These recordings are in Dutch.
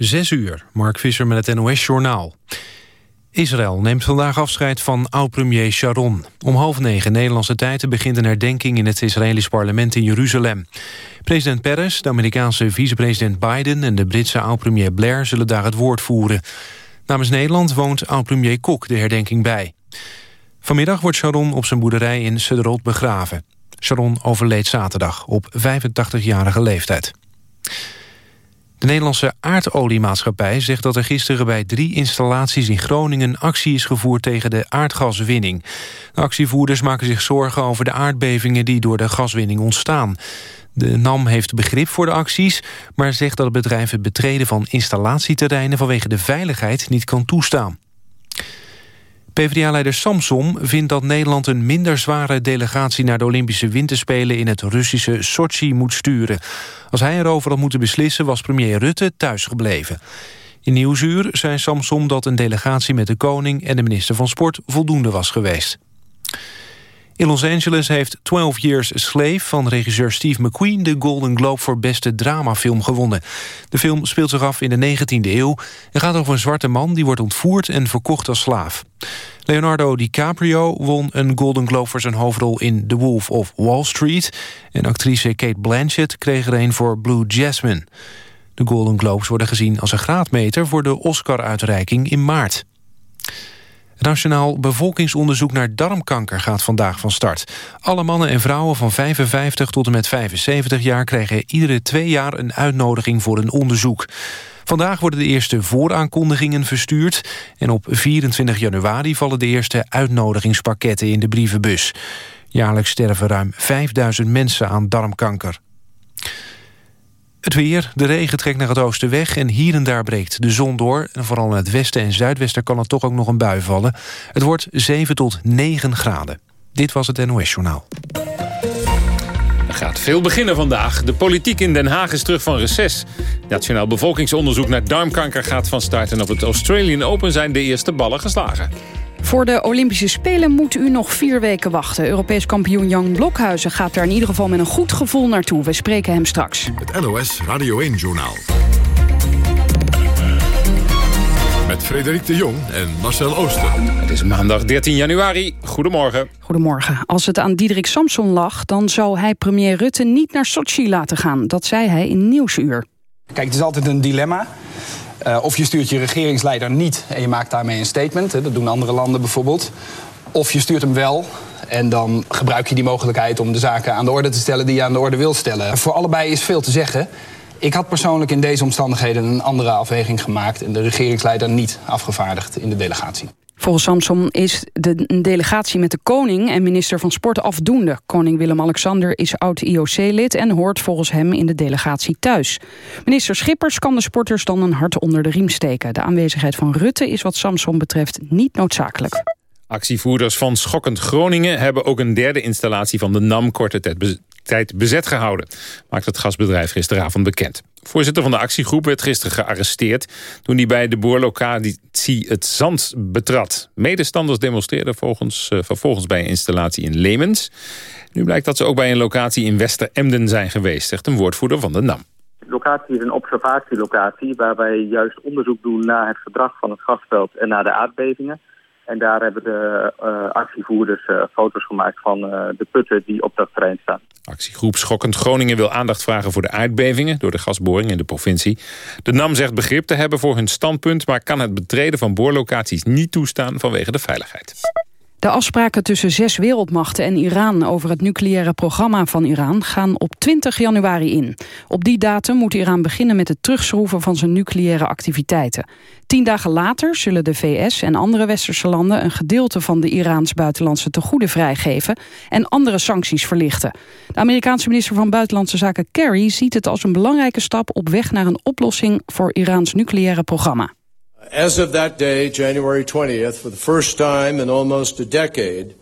Zes uur, Mark Visser met het NOS-journaal. Israël neemt vandaag afscheid van oud-premier Sharon. Om half negen Nederlandse tijd begint een herdenking... in het Israëlisch parlement in Jeruzalem. President Peres, de Amerikaanse vicepresident Biden... en de Britse oud-premier Blair zullen daar het woord voeren. Namens Nederland woont oud-premier Kok de herdenking bij. Vanmiddag wordt Sharon op zijn boerderij in Sederot begraven. Sharon overleed zaterdag op 85-jarige leeftijd. De Nederlandse aardoliemaatschappij zegt dat er gisteren bij drie installaties in Groningen actie is gevoerd tegen de aardgaswinning. De actievoerders maken zich zorgen over de aardbevingen die door de gaswinning ontstaan. De NAM heeft begrip voor de acties, maar zegt dat het bedrijf het betreden van installatieterreinen vanwege de veiligheid niet kan toestaan. PvdA-leider Samsom vindt dat Nederland een minder zware delegatie... naar de Olympische Winterspelen in het Russische Sochi moet sturen. Als hij erover had moeten beslissen, was premier Rutte thuisgebleven. In Nieuwsuur zei Samsom dat een delegatie met de koning... en de minister van Sport voldoende was geweest. In Los Angeles heeft 12 Years a Slave van regisseur Steve McQueen... de Golden Globe voor beste dramafilm gewonnen. De film speelt zich af in de 19e eeuw... en gaat over een zwarte man die wordt ontvoerd en verkocht als slaaf. Leonardo DiCaprio won een Golden Globe voor zijn hoofdrol in The Wolf of Wall Street... en actrice Kate Blanchett kreeg er een voor Blue Jasmine. De Golden Globes worden gezien als een graadmeter... voor de Oscar-uitreiking in maart. Nationaal Bevolkingsonderzoek naar darmkanker gaat vandaag van start. Alle mannen en vrouwen van 55 tot en met 75 jaar... krijgen iedere twee jaar een uitnodiging voor een onderzoek. Vandaag worden de eerste vooraankondigingen verstuurd... en op 24 januari vallen de eerste uitnodigingspakketten in de brievenbus. Jaarlijks sterven ruim 5000 mensen aan darmkanker. Het weer, de regen trekt naar het oosten weg en hier en daar breekt de zon door. En vooral in het westen en zuidwesten kan er toch ook nog een bui vallen. Het wordt 7 tot 9 graden. Dit was het NOS Journaal. Er gaat veel beginnen vandaag. De politiek in Den Haag is terug van reces. Nationaal bevolkingsonderzoek naar darmkanker gaat van start... en op het Australian Open zijn de eerste ballen geslagen. Voor de Olympische Spelen moet u nog vier weken wachten. Europees kampioen Jan Blokhuizen gaat daar in ieder geval met een goed gevoel naartoe. We spreken hem straks. Het NOS Radio 1-journaal. Met Frederik de Jong en Marcel Ooster. Het is maandag 13 januari. Goedemorgen. Goedemorgen. Als het aan Diederik Samson lag... dan zou hij premier Rutte niet naar Sochi laten gaan. Dat zei hij in Nieuwsuur. Kijk, het is altijd een dilemma. Uh, of je stuurt je regeringsleider niet en je maakt daarmee een statement. Hè, dat doen andere landen bijvoorbeeld. Of je stuurt hem wel en dan gebruik je die mogelijkheid om de zaken aan de orde te stellen die je aan de orde wil stellen. Voor allebei is veel te zeggen. Ik had persoonlijk in deze omstandigheden een andere afweging gemaakt en de regeringsleider niet afgevaardigd in de delegatie. Volgens Samson is de delegatie met de koning en minister van Sport afdoende. Koning Willem-Alexander is oud-IOC-lid en hoort volgens hem in de delegatie thuis. Minister Schippers kan de sporters dan een hart onder de riem steken. De aanwezigheid van Rutte is wat Samson betreft niet noodzakelijk. Actievoerders van Schokkend Groningen hebben ook een derde installatie van de NAM korte tijd bezet gehouden, maakt het gasbedrijf gisteravond bekend. Voorzitter van de actiegroep werd gisteren gearresteerd... toen hij bij de boorlocatie het zand betrad. Medestanders demonstreerden volgens, uh, vervolgens bij een installatie in Lemens. Nu blijkt dat ze ook bij een locatie in Wester-Emden zijn geweest... zegt een woordvoerder van de NAM. De locatie is een observatielocatie... waar wij juist onderzoek doen naar het gedrag van het gasveld en naar de aardbevingen. En daar hebben de uh, actievoerders uh, foto's gemaakt van uh, de putten die op dat terrein staan. Actiegroep Schokkend Groningen wil aandacht vragen voor de aardbevingen... door de gasboring in de provincie. De NAM zegt begrip te hebben voor hun standpunt... maar kan het betreden van boorlocaties niet toestaan vanwege de veiligheid. De afspraken tussen zes wereldmachten en Iran over het nucleaire programma van Iran gaan op 20 januari in. Op die datum moet Iran beginnen met het terugschroeven van zijn nucleaire activiteiten. Tien dagen later zullen de VS en andere westerse landen een gedeelte van de Iraans buitenlandse tegoeden vrijgeven en andere sancties verlichten. De Amerikaanse minister van Buitenlandse Zaken Kerry ziet het als een belangrijke stap op weg naar een oplossing voor Iraans nucleaire programma. As of that day, January 20th, for the first time in almost a decade,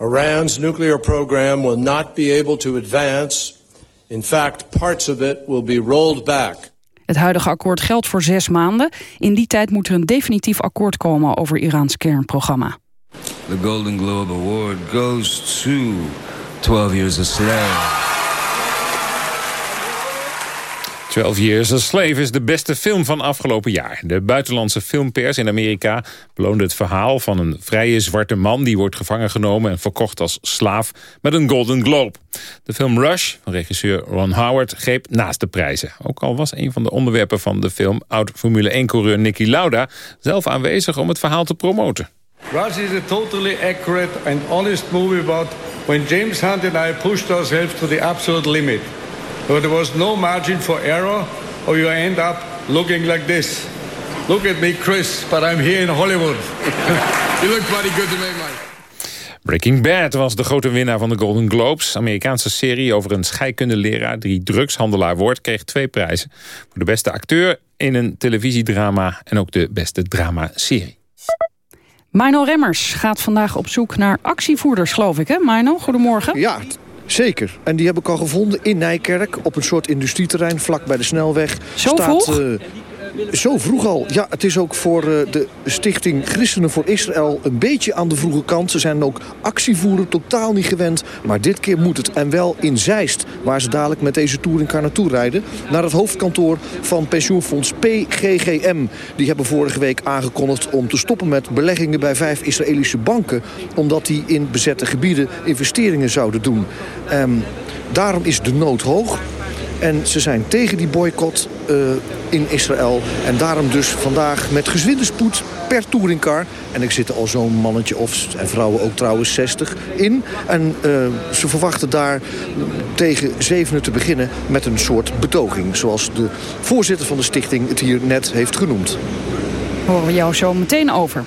Iran's nuclear program will not be able to advance. In fact, parts of it will be rolled back. Het huidige akkoord geldt voor zes maanden. In die tijd moet er een definitief akkoord komen over Iraans kernprogramma. The Golden Globe Award goes to 12 Years a Slave. 12 Years a Slave is de beste film van afgelopen jaar. De buitenlandse filmpers in Amerika beloonde het verhaal van een vrije zwarte man... die wordt gevangen genomen en verkocht als slaaf met een Golden Globe. De film Rush van regisseur Ron Howard greep naast de prijzen. Ook al was een van de onderwerpen van de film... oud-Formule 1-coureur Nicky Lauda zelf aanwezig om het verhaal te promoten. Rush is a totally accurate and honest movie about when James Hunt and I pushed ourselves to the absolute limit. But there was no margin for error or you end up looking like this. Look at me, Chris, but I'm here in Hollywood. you look pretty good to me, Mike. Breaking Bad was de grote winnaar van de Golden Globes. Amerikaanse serie over een scheikundeleraar die drugshandelaar wordt... kreeg twee prijzen. Voor de beste acteur in een televisiedrama... en ook de beste drama-serie. Mino Remmers gaat vandaag op zoek naar actievoerders, geloof ik, hè? Mino, goedemorgen. Ja, Zeker. En die heb ik al gevonden in Nijkerk op een soort industrieterrein vlak bij de snelweg. Zo staat, vroeg? Uh, zo vroeg al. Ja, het is ook voor uh, de stichting Christenen voor Israël een beetje aan de vroege kant. Ze zijn ook actievoeren, totaal niet gewend. Maar dit keer moet het. En wel in Zeist, waar ze dadelijk met deze touringcar naartoe rijden. Naar het hoofdkantoor van pensioenfonds PGGM. Die hebben vorige week aangekondigd om te stoppen met beleggingen bij vijf Israëlische banken. Omdat die in bezette gebieden investeringen zouden doen. Um, daarom is de nood hoog. En ze zijn tegen die boycott uh, in Israël. En daarom dus vandaag met gezwinde spoed per touringcar. En ik zit al zo'n mannetje of, en vrouwen ook trouwens, 60 in. En uh, ze verwachten daar tegen zevenen te beginnen met een soort betoging. Zoals de voorzitter van de stichting het hier net heeft genoemd. Horen we jou zo meteen over.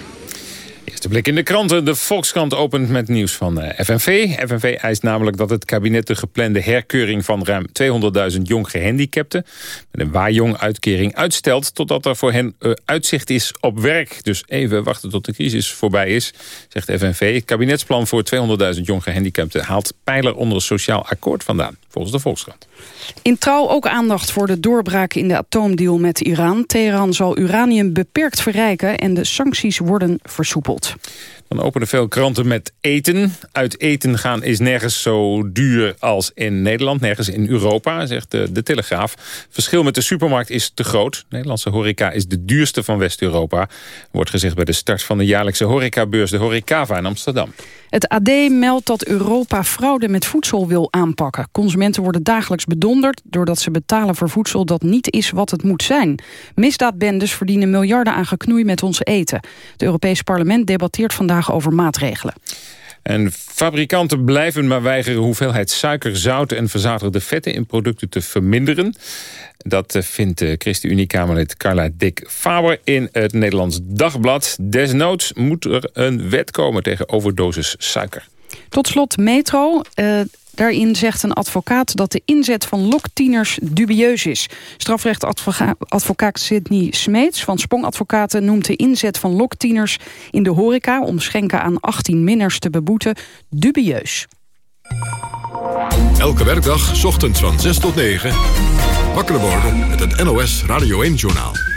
Eerste blik in de kranten. De Volkskrant opent met nieuws van uh, FNV. FNV eist namelijk dat het kabinet de geplande herkeuring van ruim 200.000 jong gehandicapten met een waaijong-uitkering uitstelt totdat er voor hen uh, uitzicht is op werk. Dus even wachten tot de crisis voorbij is, zegt FNV. Het kabinetsplan voor 200.000 jong gehandicapten haalt pijler onder een sociaal akkoord vandaan, volgens de Volkskrant. In trouw ook aandacht voor de doorbraak in de atoomdeal met Iran. Teheran zal uranium beperkt verrijken en de sancties worden versoepeld. Dan openen veel kranten met eten. Uit eten gaan is nergens zo duur als in Nederland. Nergens in Europa, zegt de, de Telegraaf. Verschil met de supermarkt is te groot. Nederlandse horeca is de duurste van West-Europa. Wordt gezegd bij de start van de jaarlijkse horecabeurs... de Horecava in Amsterdam. Het AD meldt dat Europa fraude met voedsel wil aanpakken. Consumenten worden dagelijks bedonderd... doordat ze betalen voor voedsel dat niet is wat het moet zijn. Misdaadbendes verdienen miljarden aan geknoei met ons eten. Het Europees Parlement debatteert vandaag over maatregelen. En fabrikanten blijven maar weigeren hoeveelheid suiker, zout en verzadigde vetten in producten te verminderen. Dat vindt ChristenUnie-Kamerlid Carla Dick-Faber in het Nederlands Dagblad. Desnoods moet er een wet komen tegen overdosis suiker. Tot slot Metro. Uh, Daarin zegt een advocaat dat de inzet van loktieners dubieus is. Strafrechtadvocaat Sidney Smeets van Spong Advocaten noemt de inzet van loktieners in de horeca om schenken aan 18 minners te beboeten dubieus. Elke werkdag, ochtends van 6 tot 9. Wakker worden met het NOS Radio 1-journaal.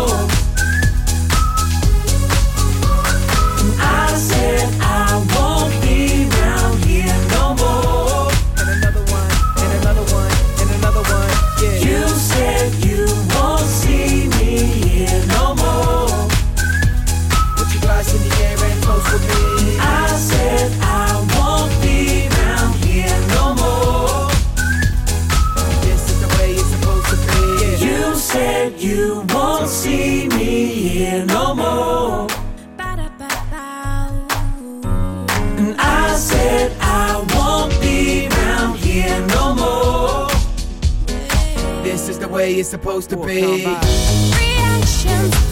I it's supposed to be. Reactions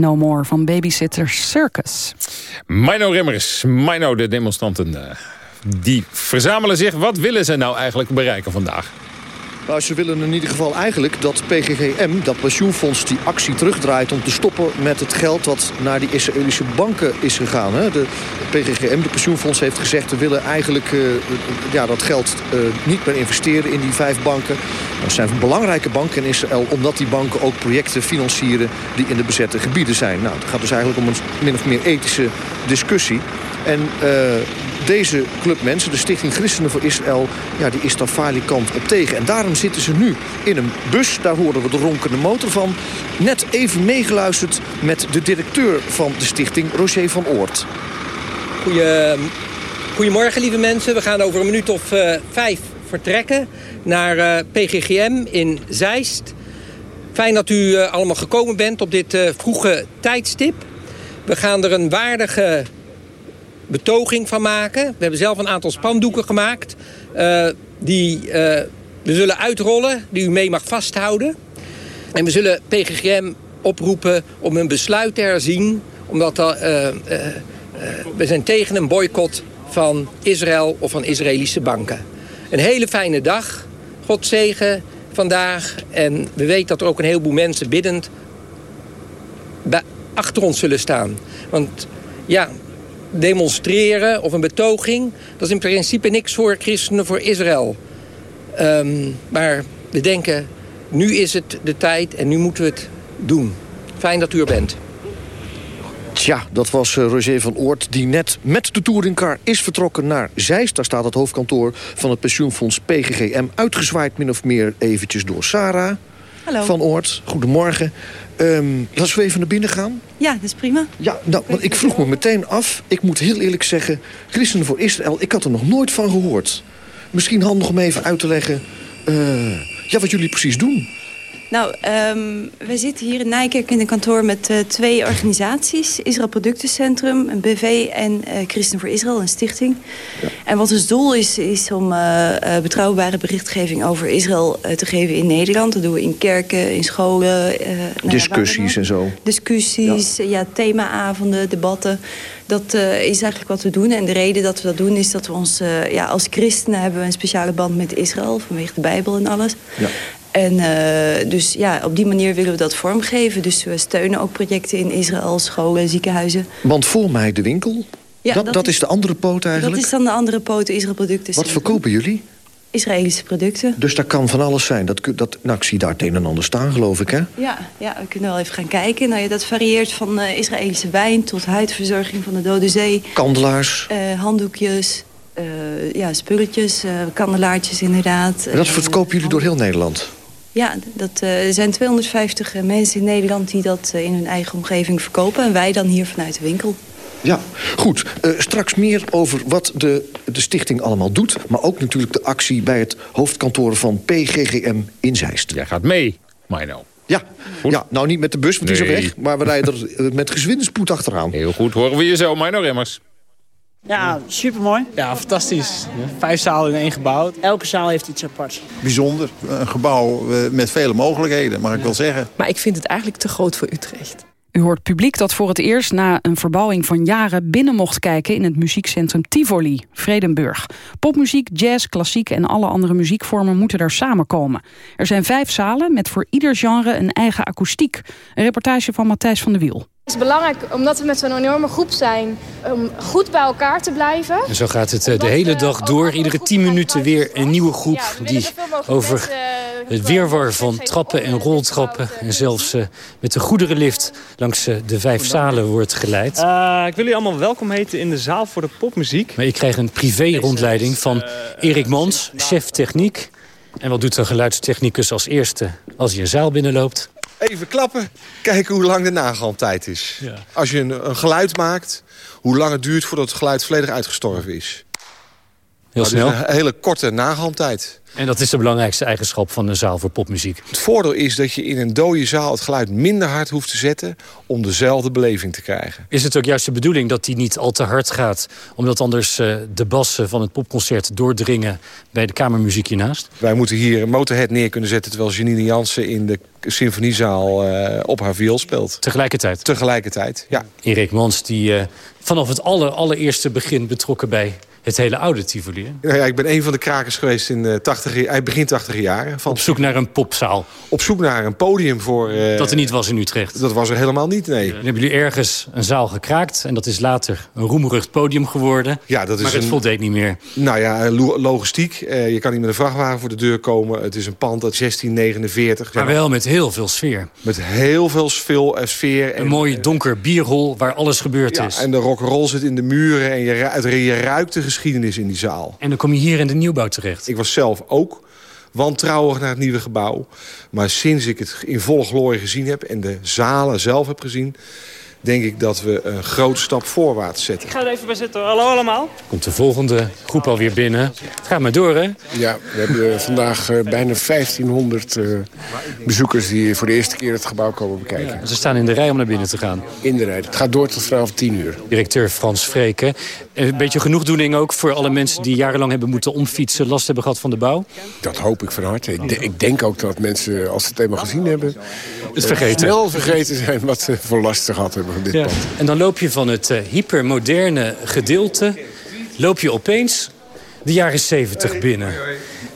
No More van Babysitter Circus. Mino Remmers, Mino, de demonstranten... eh, die verzamelen zich. Wat willen ze nou eigenlijk bereiken vandaag? Nou, ze willen in ieder geval eigenlijk dat PGGM, dat pensioenfonds, die actie terugdraait... om te stoppen met het geld wat naar die Israëlische banken is gegaan. Hè. De PGGM, de pensioenfonds, heeft gezegd... we willen eigenlijk eh, ja, dat geld eh, niet meer investeren in die vijf banken. Dat zijn belangrijke banken in Israël... omdat die banken ook projecten financieren die in de bezette gebieden zijn. Nou, het gaat dus eigenlijk om een min of meer ethische discussie. En eh, deze club mensen, de Stichting Christenen voor Israël... Ja, die is daar falikant op tegen. En daarom zitten ze nu in een bus. Daar horen we de ronkende motor van. Net even meegeluisterd met de directeur van de stichting, Roger van Oort. Goeie, goedemorgen, lieve mensen. We gaan over een minuut of eh, vijf vertrekken naar eh, PGGM in Zeist. Fijn dat u eh, allemaal gekomen bent op dit vroege tijdstip. We gaan er een waardige betoging van maken. We hebben zelf een aantal spandoeken gemaakt. eh, die eh, we zullen uitrollen, die u mee mag vasthouden. En we zullen PGGM oproepen om een besluit te herzien. Omdat eh, we zijn tegen een boycott van Israël of van Israëlische banken. Een hele fijne dag. God zegen vandaag. En we weten dat er ook een heleboel mensen biddend achter ons zullen staan. Want ja, demonstreren of een betoging... dat is in principe niks voor christenen, voor Israël. Ehm, maar we denken, nu is het de tijd en nu moeten we het doen. Fijn dat u er bent. Tja, dat was eh, Roger van Oort die net met de touringcar is vertrokken naar Zeist. Daar staat het hoofdkantoor van het pensioenfonds PGGM... uitgezwaaid min of meer eventjes door Sarah Hallo. van Oort. Goedemorgen. Ehm laten we even naar binnen gaan. Ja, dat is prima. Ja, nou, want ik vroeg me meteen af. Ik moet heel eerlijk zeggen, Christenen voor Israël... ik had er nog nooit van gehoord. Misschien handig om even uit te leggen... eh, ja, wat jullie precies doen. Nou, ehm, we zitten hier in Nijkerk in een kantoor met eh, twee organisaties. Israël Productencentrum, een BV en eh Christen voor Israël, een stichting. En wat ons doel is, is om eh, betrouwbare berichtgeving over Israël te geven in Nederland. Dat doen we in kerken, in scholen. nou ja, Discussies en zo. Discussies, ja. themaavonden, debatten. Dat is eigenlijk wat we doen. En de reden dat we dat doen is dat we ons... ja, als christenen hebben we een speciale band met Israël... vanwege de Bijbel en alles. Ja. En eh, dus ja, op die manier willen we dat vormgeven. Dus we steunen ook projecten in Israël, scholen, ziekenhuizen. Want voor mij de winkel. Ja, dat, dat dat is- is de andere poot eigenlijk. Dat is dan de andere poten Israël producten. Wat verkopen jullie? Israëlische producten. Dus daar kan van alles zijn. Dat, dat, nou, ik zie daar het een en ander staan, geloof ik, hè? Ja, ja, we kunnen wel even gaan kijken. Nou ja, dat varieert van eh, Israëlische wijn tot huidverzorging van de Dode Zee. Kandelaars. eh, handdoekjes, ja, spulletjes, kandelaartjes inderdaad. En dat verkopen jullie door heel Nederland. Ja, dat, eh, er zijn 250 mensen in Nederland die dat eh, in hun eigen omgeving verkopen. En wij dan hier vanuit de winkel. Ja, goed. Eh, straks meer over wat de, de stichting allemaal doet. Maar ook natuurlijk de actie bij het hoofdkantoor van PGGM in Zeist. Jij gaat mee, Mino. Ja. ja, nou niet met de bus, want die is al weg. Maar we rijden er eh, met gezwinde spoed achteraan. Heel goed, horen we je zo, Mino Remmers. Ja, supermooi. Ja, fantastisch. Vijf zalen in één gebouw. Elke zaal heeft iets aparts. Bijzonder. Een gebouw eh, met vele mogelijkheden, mag ik wel zeggen. Maar ik vind het eigenlijk te groot voor Utrecht. U hoort publiek dat voor het eerst na een verbouwing van jaren binnen mocht kijken in het muziekcentrum Tivoli, Vredenburg. Popmuziek, jazz, klassiek en alle andere muziekvormen moeten daar samenkomen. Er zijn vijf zalen met voor ieder genre een eigen akoestiek. Een reportage van Matthijs van der Wiel. Het is belangrijk, omdat we met zo'n enorme groep zijn, om goed bij elkaar te blijven. En zo gaat het eh, de hele dag door. Iedere 10 minuten weer een nieuwe groep die over het weerwar van trappen en roltrappen... en zelfs eh, met de goederenlift langs eh, de vijf zalen wordt geleid. Uh, ik wil jullie allemaal welkom heten in de zaal voor de popmuziek. Maar ik krijg een privé-rondleiding van Erik Mans, chef techniek. En wat doet een geluidstechnicus als eerste als hij een zaal binnenloopt? Even klappen, kijken hoe lang de nagalmtijd is. Ja. Als je een, een geluid maakt, hoe lang het duurt voordat het geluid volledig uitgestorven is. Heel Nou, dus snel. een hele korte nagalmtijd. En dat is de belangrijkste eigenschap van een zaal voor popmuziek. Het voordeel is dat je in een dode zaal het geluid minder hard hoeft te zetten... om dezelfde beleving te krijgen. Is het ook juist de bedoeling dat die niet al te hard gaat... omdat anders eh, de bassen van het popconcert doordringen bij de kamermuziek hiernaast? Wij moeten hier een motorhead neer kunnen zetten... terwijl Janine Jansen in de symfoniezaal eh, op haar viool speelt. Tegelijkertijd? Tegelijkertijd, ja. Erik Mans, die eh, vanaf het aller, allereerste begin betrokken bij het hele oude Tivoli. Nou ja, ik ben een van de krakers geweest in de 80, eh, begin 80 jaren. Van, Op zoek naar een popzaal. op zoek naar een podium voor... eh, Dat er niet was in Utrecht. Dat was er helemaal niet, nee. Dan hebben jullie ergens een zaal gekraakt... en dat is later een roemrucht podium geworden. Ja, dat is maar het een- voldeed niet meer. Nou ja, lo- logistiek. Eh, je kan niet met een vrachtwagen voor de deur komen. Het is een pand uit 1649. Maar wel met heel veel sfeer. Met heel veel eh, sfeer. Een mooi donker bierhol waar alles gebeurd Ja, is. en de rock'n'roll zit in de muren. En je, je ruikt de geschiedenis in die zaal. En dan kom je hier in de nieuwbouw terecht. Ik was zelf ook wantrouwig naar het nieuwe gebouw. Maar sinds ik het in volle glorie gezien heb... en de zalen zelf heb gezien... denk ik dat we een grote stap voorwaarts zetten. Ik ga er even bij zitten. Hallo allemaal. Komt de volgende groep alweer binnen. Het gaat maar door, hè? Ja, we hebben vandaag eh, bijna 1500 eh, bezoekers die voor de eerste keer het gebouw komen bekijken. Ze staan in de rij om naar binnen te gaan. In de rij. Het gaat door tot vanavond 10 uur. Directeur Frans Vreken. Een beetje genoegdoening ook voor alle mensen die jarenlang hebben moeten omfietsen... last hebben gehad van de bouw. Dat hoop ik van harte. Ik, de- ik denk ook dat mensen, als ze het eenmaal gezien hebben... Het eh, vergeten. snel vergeten zijn wat ze voor last gehad hebben van dit Ja. pand. En dan loop je van het eh, hypermoderne gedeelte... loop je opeens de jaren 70 binnen.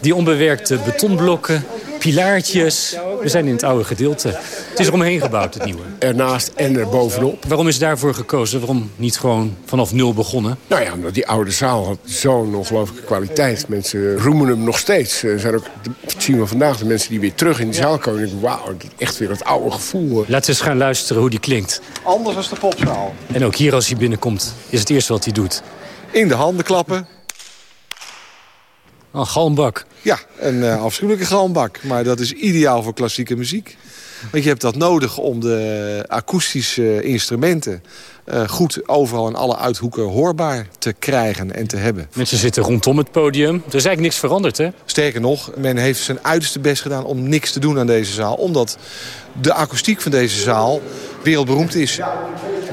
Die onbewerkte betonblokken, pilaartjes. We zijn in het oude gedeelte. Het is eromheen gebouwd, het nieuwe. Ernaast en er bovenop. Waarom is daarvoor gekozen? Waarom niet gewoon vanaf nul begonnen? Nou ja, omdat die oude zaal had zo'n ongelooflijke kwaliteit. Mensen roemen hem nog steeds. Er zijn ook, dat zien we vandaag, de mensen die weer terug in die zaal komen. denken, Wauw, echt weer het oude gevoel. Laten we eens gaan luisteren hoe die klinkt. Anders als de popzaal. En ook hier als hij binnenkomt, is het eerste wat hij doet. In de handen klappen. Een galmbak. Ja, een eh, afschuwelijke galmbak. Maar dat is ideaal voor klassieke muziek. Want je hebt dat nodig om de akoestische instrumenten... eh, goed overal in alle uithoeken hoorbaar te krijgen en te hebben. Mensen zitten rondom het podium. Er is eigenlijk niks veranderd, hè? Sterker nog, men heeft zijn uiterste best gedaan om niks te doen aan deze zaal. Omdat de akoestiek van deze zaal wereldberoemd is.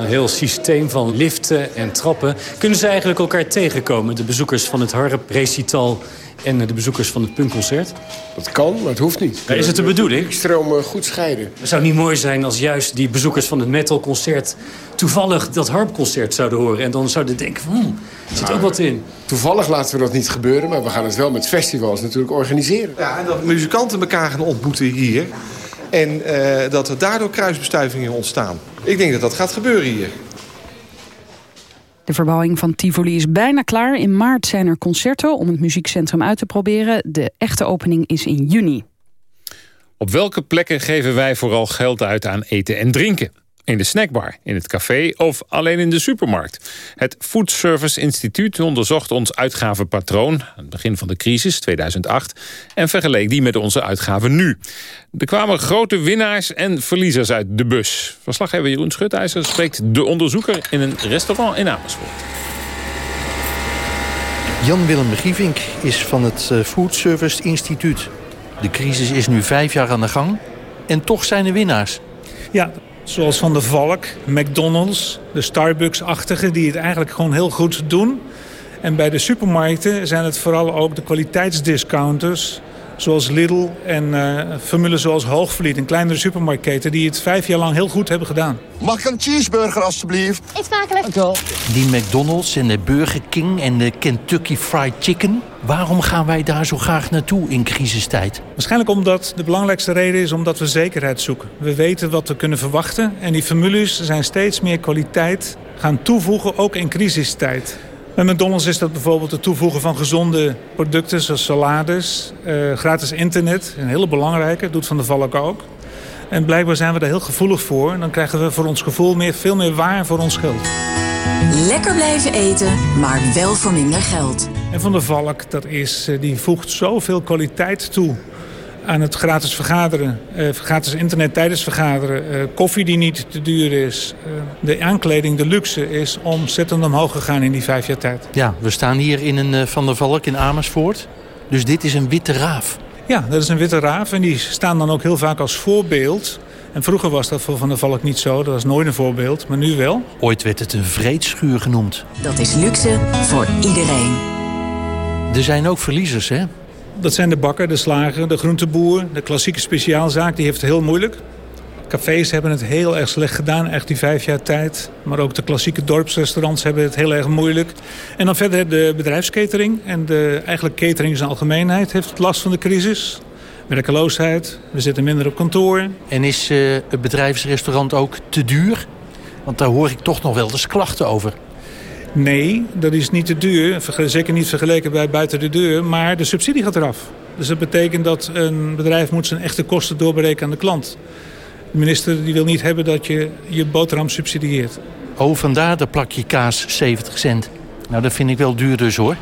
Een heel systeem van liften en trappen. Kunnen ze eigenlijk elkaar tegenkomen? De bezoekers van het harp recital en de bezoekers van het punkconcert? Dat kan, maar het hoeft niet. Maar is het de bedoeling? Die stromen goed scheiden. Het zou niet mooi zijn als juist die bezoekers van het metalconcert... toevallig dat harpconcert zouden horen. En dan zouden denken van, hmm, er zit ook wat in. Toevallig laten we dat niet gebeuren, maar we gaan het wel met festivals natuurlijk organiseren. Ja, en dat muzikanten elkaar gaan ontmoeten hier. En eh, dat er daardoor kruisbestuivingen ontstaan. Ik denk dat dat gaat gebeuren hier. De verbouwing van Tivoli is bijna klaar. In maart zijn er concerten om het muziekcentrum uit te proberen. De echte opening is in juni. Op welke plekken geven wij vooral geld uit aan eten en drinken? In de snackbar, in het café of alleen in de supermarkt? Het Food Service Instituut onderzocht ons uitgavenpatroon... aan het begin van de crisis, 2008... en vergeleek die met onze uitgaven nu. Er kwamen grote winnaars en verliezers uit de bus. Verslaggever Jeroen Schutijzer spreekt de onderzoeker... in een restaurant in Amersfoort. Jan-Willem Gievink is van het eh, Food Service Instituut. De crisis is nu vijf jaar aan de gang en toch zijn er winnaars. Ja, zoals Van de Valk, McDonald's, de Starbucks-achtige... die het eigenlijk gewoon heel goed doen. En bij de supermarkten zijn het vooral ook de kwaliteitsdiscounters... zoals Lidl en eh formules zoals Hoogvliet, een kleinere supermarktketen... die het vijf jaar lang heel goed hebben gedaan. Mag ik een cheeseburger alstublieft? Eet smakelijk. Die McDonald's en de Burger King en de Kentucky Fried Chicken. Waarom gaan wij daar zo graag naartoe in crisistijd? Waarschijnlijk omdat de belangrijkste reden is omdat we zekerheid zoeken. We weten wat we kunnen verwachten en die formules zijn steeds meer kwaliteit gaan toevoegen, ook in crisistijd. Bij McDonald's is dat bijvoorbeeld het toevoegen van gezonde producten zoals salades, eh, gratis internet, een hele belangrijke, doet Van de Valk ook. En blijkbaar zijn we daar heel gevoelig voor. En dan krijgen we voor ons gevoel meer, veel meer waar voor ons geld. Lekker blijven eten, maar wel voor minder geld. En Van der Valk, dat is, eh, die voegt zoveel kwaliteit toe aan het gratis vergaderen. eh, gratis internet tijdens vergaderen. eh, koffie die niet te duur is. eh, de aankleding, de luxe is ontzettend omhoog gegaan in die vijf jaar tijd. Ja, we staan hier in een eh, Van der Valk in Amersfoort. Dus dit is een witte raaf. Ja, dat is een witte raaf en die staan dan ook heel vaak als voorbeeld. En vroeger was dat voor Van der Valk niet zo. Dat was nooit een voorbeeld, maar nu wel. Ooit werd het een vreedschuur genoemd. Dat is luxe voor iedereen. Er zijn ook verliezers, hè? Dat zijn de bakker, de slager, de groenteboer, de klassieke speciaalzaak. Die heeft het heel moeilijk. Cafés hebben het heel erg slecht gedaan, echt die vijf jaar tijd. Maar ook de klassieke dorpsrestaurants hebben het heel erg moeilijk. En dan verder de bedrijfskatering en de, eigenlijk catering in zijn algemeenheid heeft last van de crisis. Werkeloosheid, we zitten minder op kantoor. En is eh, het bedrijfsrestaurant ook te duur? Want daar hoor ik toch nog wel eens klachten over. Nee, dat is niet te duur. Zeker niet vergeleken bij buiten de deur. Maar de subsidie gaat eraf. Dus dat betekent dat een bedrijf moet zijn echte kosten doorberekenen aan de klant. De minister die wil niet hebben dat je je boterham subsidieert. Oh, vandaar de plakje kaas 70 cent. Nou, dat vind ik wel duur dus, hoor.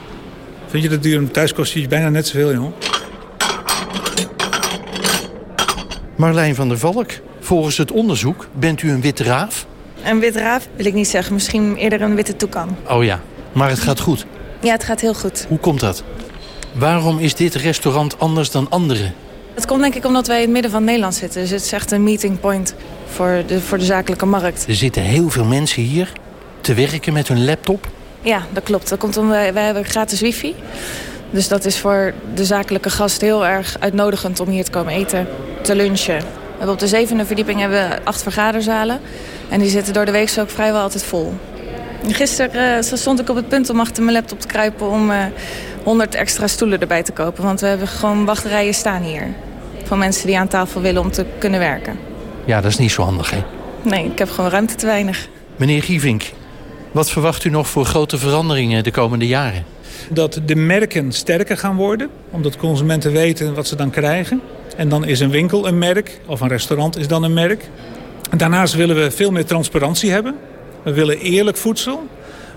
Vind je dat duur? Thuis kost je bijna net zoveel, joh. Marlijn van der Valk, volgens het onderzoek bent u een witte raaf? Een wit raaf wil ik niet zeggen. Misschien eerder een witte toekan. Oh ja, maar het gaat goed. Ja, het gaat heel goed. Hoe komt dat? Waarom is dit restaurant anders dan andere? Het komt denk ik omdat wij in het midden van Nederland zitten. Dus het is echt een meeting point voor de, voor de zakelijke markt. Er zitten heel veel mensen hier te werken met hun laptop. Ja, dat klopt. Dat komt omdat wij, wij hebben gratis wifi. Dus dat is voor de zakelijke gast heel erg uitnodigend om hier te komen eten, te lunchen. We hebben op de zevende verdieping hebben we acht vergaderzalen. En die zitten door de week ook vrijwel altijd vol. Gisteren eh, stond ik op het punt om achter mijn laptop te kruipen om eh 100 extra stoelen erbij te kopen. Want we hebben gewoon wachtrijen staan hier. Van mensen die aan tafel willen om te kunnen werken. Ja, dat is niet zo handig, hè? Nee, ik heb gewoon ruimte te weinig. Meneer Gievink, wat verwacht u nog voor grote veranderingen de komende jaren? Dat de merken sterker gaan worden. Omdat consumenten weten wat ze dan krijgen. En dan is een winkel een merk. Of een restaurant is dan een merk. Daarnaast willen we veel meer transparantie hebben. We willen eerlijk voedsel.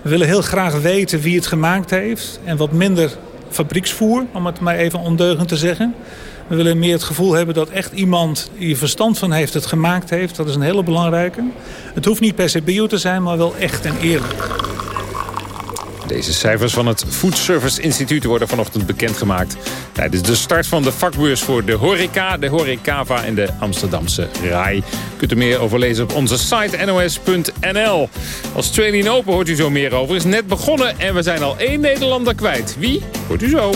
We willen heel graag weten wie het gemaakt heeft. En wat minder fabrieksvoer, om het maar even ondeugend te zeggen. We willen meer het gevoel hebben dat echt iemand die er verstand van heeft het gemaakt heeft. Dat is een hele belangrijke. Het hoeft niet per se bio te zijn, maar wel echt en eerlijk. Deze cijfers van het Food Service Instituut worden vanochtend bekendgemaakt... tijdens de start van de vakbeurs voor de horeca, de horecava en de Amsterdamse RAI. U kunt er meer over lezen op onze site nos.nl. Australian Open hoort u zo meer over. Is net begonnen en we zijn al één Nederlander kwijt. Wie? Hoort u zo.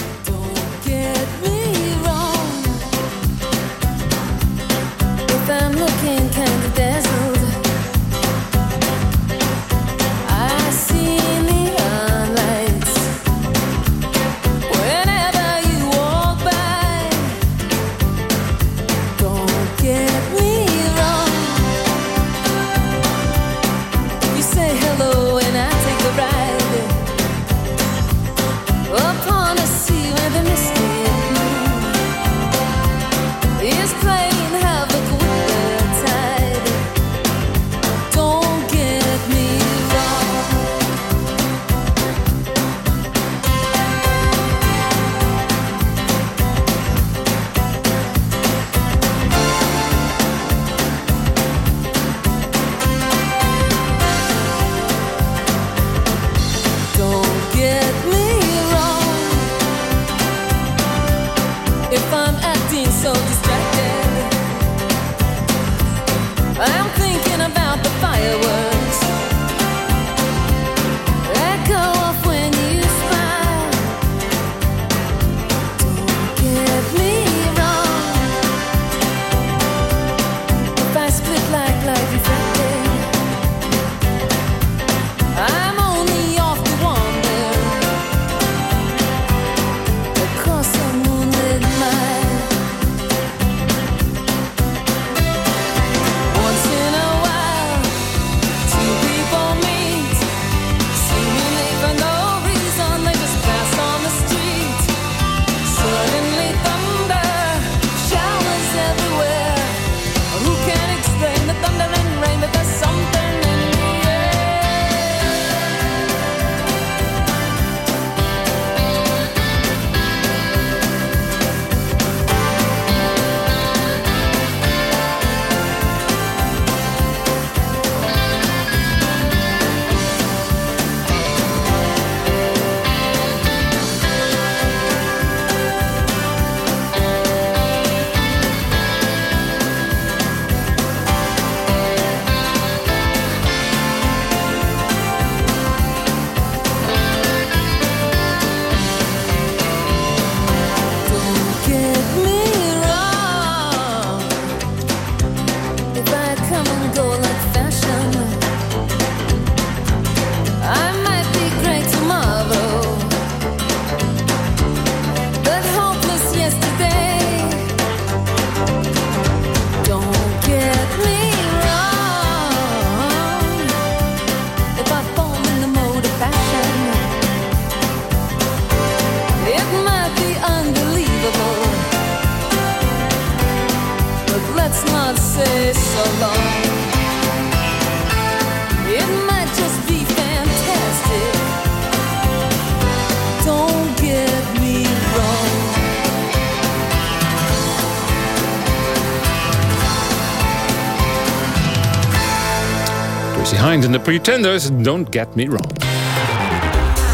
Pretenders, don't get me wrong.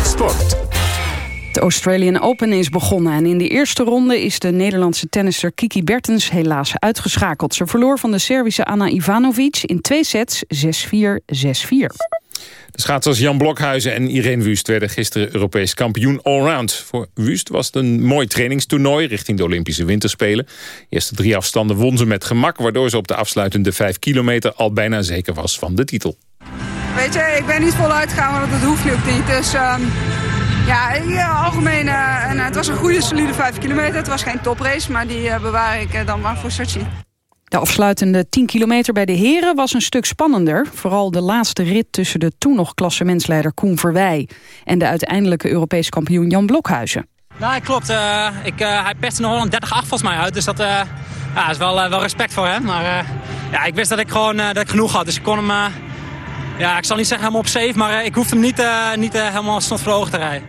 Sport. De Australian Open is begonnen en in de eerste ronde is de Nederlandse tennisser Kiki Bertens helaas uitgeschakeld. Ze verloor van de Servische Anna Ivanovic in twee sets 6-4, 6-4. De schaatsers Jan Blokhuizen en Irene Wust werden gisteren Europees kampioen allround. Voor Wust was het een mooi trainingstoernooi richting de Olympische Winterspelen. De eerste drie afstanden won ze met gemak, waardoor ze op de afsluitende vijf kilometer al bijna zeker was van de titel. Weet je, ik ben niet voluit gegaan, want het hoeft nu ook niet. Dus ehm, ja, ja, algemeen, eh, en, eh, het was een goede, solide 5 kilometer. Het was geen toprace, maar die eh, bewaar ik eh, dan maar voor Sochi. De afsluitende 10 kilometer bij de heren was een stuk spannender. Vooral de laatste rit tussen de toen nog klassementsleider Koen Verwij... en de uiteindelijke Europees kampioen Jan Blokhuizen. Nou, klopt. Eh, ik, eh, hij perste nog wel een 30-8 volgens mij uit. Dus dat eh, ja, is wel, eh, wel respect voor hem. Maar eh, ja, ik wist dat ik gewoon eh, dat ik genoeg had. Dus ik kon hem... ja, ik zal niet zeggen helemaal op safe, maar eh, ik hoefde hem niet, eh, niet eh, helemaal snot voor te rijden.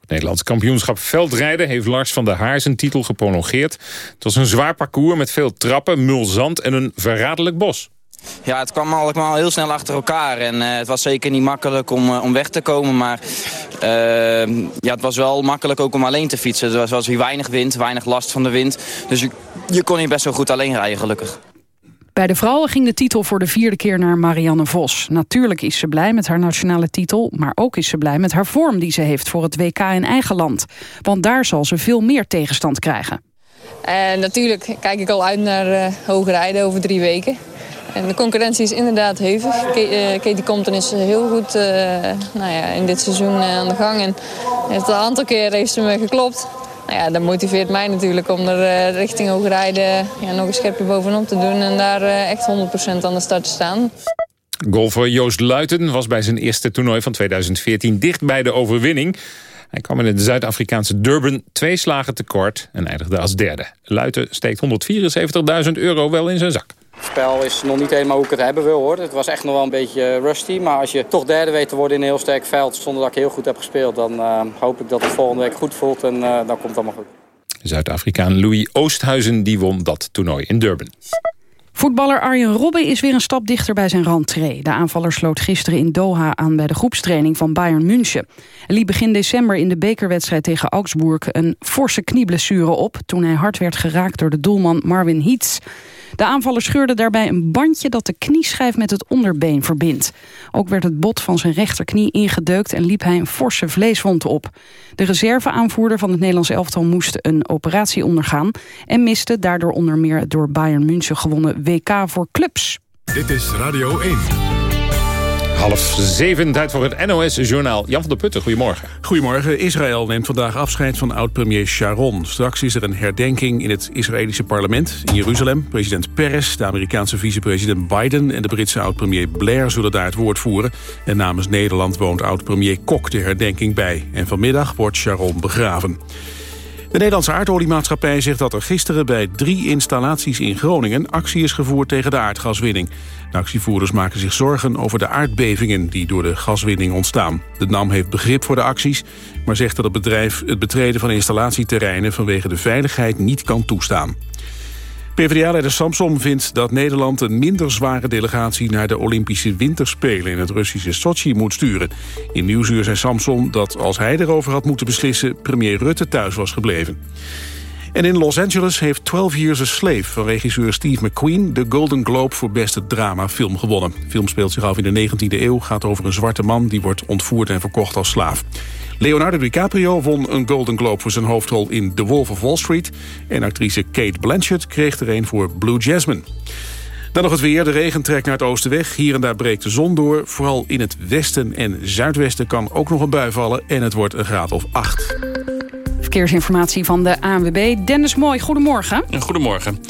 Het Nederlands kampioenschap veldrijden heeft Lars van der Haar zijn titel geprolongeerd. Het was een zwaar parcours met veel trappen, mulzand en een verraderlijk bos. Ja, het kwam allemaal heel snel achter elkaar. En eh, het was zeker niet makkelijk om, om weg te komen. Maar ja, het was wel makkelijk ook om alleen te fietsen. Er was, was hier weinig wind, weinig last van de wind. Dus je, je kon hier best wel goed alleen rijden, gelukkig. Bij de vrouwen ging de titel voor de vierde keer naar Marianne Vos. Natuurlijk is ze blij met haar nationale titel... maar ook is ze blij met haar vorm die ze heeft voor het WK in eigen land. Want daar zal ze veel meer tegenstand krijgen. En natuurlijk kijk ik al uit naar eh hoge rijden over drie weken. En de concurrentie is inderdaad hevig. Eh, Katie Compton is heel goed eh, nou ja, in dit seizoen eh, aan de gang. En heeft een aantal keer heeft ze me geklopt. Nou ja, dat motiveert mij natuurlijk om er eh, richting hoge rijden ja, nog een schepje bovenop te doen. En daar eh, echt 100% aan de start te staan. Golfer Joost Luiten was bij zijn eerste toernooi van 2014 dicht bij de overwinning. Hij kwam in de Zuid-Afrikaanse Durban twee slagen tekort en eindigde als derde. Luiten steekt 174.000 euro wel in zijn zak. Het spel is nog niet helemaal hoe ik het hebben wil hoor. Het was echt nog wel een beetje rusty. Maar als je toch derde weet te worden in een heel sterk veld... zonder dat ik heel goed heb gespeeld... dan eh, hoop ik dat het volgende week goed voelt en eh, dan komt het allemaal goed. Zuid-Afrikaan Louis Oosthuizen die won dat toernooi in Durban. Voetballer Arjen Robben is weer een stap dichter bij zijn rentree. De aanvaller sloot gisteren in Doha aan bij de groepstraining van Bayern München. Hij liep begin december in de bekerwedstrijd tegen Augsburg... een forse knieblessure op toen hij hard werd geraakt door de doelman Marvin Hiets. De aanvaller scheurde daarbij een bandje dat de knieschijf met het onderbeen verbindt. Ook werd het bot van zijn rechterknie ingedeukt en liep hij een forse vleeswond op. De reserveaanvoerder van het Nederlands elftal moest een operatie ondergaan... en miste daardoor onder meer het door Bayern München gewonnen WK voor clubs. Dit is Radio 1. Half zeven, tijd voor het NOS-journaal. Jan van der Putten, goedemorgen. Goedemorgen. Israël neemt vandaag afscheid van oud-premier Sharon. Straks is er een herdenking in het Israëlische parlement in Jeruzalem. President Peres, de Amerikaanse vicepresident Biden... en de Britse oud-premier Blair zullen daar het woord voeren. En namens Nederland woont oud-premier Kok de herdenking bij. En vanmiddag wordt Sharon begraven. De Nederlandse aardoliemaatschappij zegt dat er gisteren bij drie installaties in Groningen actie is gevoerd tegen de aardgaswinning. De actievoerders maken zich zorgen over de aardbevingen die door de gaswinning ontstaan. De NAM heeft begrip voor de acties, maar zegt dat het bedrijf het betreden van installatieterreinen vanwege de veiligheid niet kan toestaan. PvdA-leider Samson vindt dat Nederland een minder zware delegatie naar de Olympische Winterspelen in het Russische Sochi moet sturen. In Nieuwsuur zei Samson dat als hij erover had moeten beslissen premier Rutte thuis was gebleven. En in Los Angeles heeft 12 Years a Slave van regisseur Steve McQueen... de Golden Globe voor beste dramafilm gewonnen. De film speelt zich af in de 19e eeuw, gaat over een zwarte man... die wordt ontvoerd en verkocht als slaaf. Leonardo DiCaprio won een Golden Globe voor zijn hoofdrol in The Wolf of Wall Street... en actrice Kate Blanchett kreeg er een voor Blue Jasmine. Dan nog het weer. De regen trekt naar het oosten weg. Hier en daar breekt de zon door. Vooral in het westen en zuidwesten kan ook nog een bui vallen... en het wordt een graad of 8. Verkeersinformatie van de ANWB. Dennis Mooi, goedemorgen. Goedemorgen.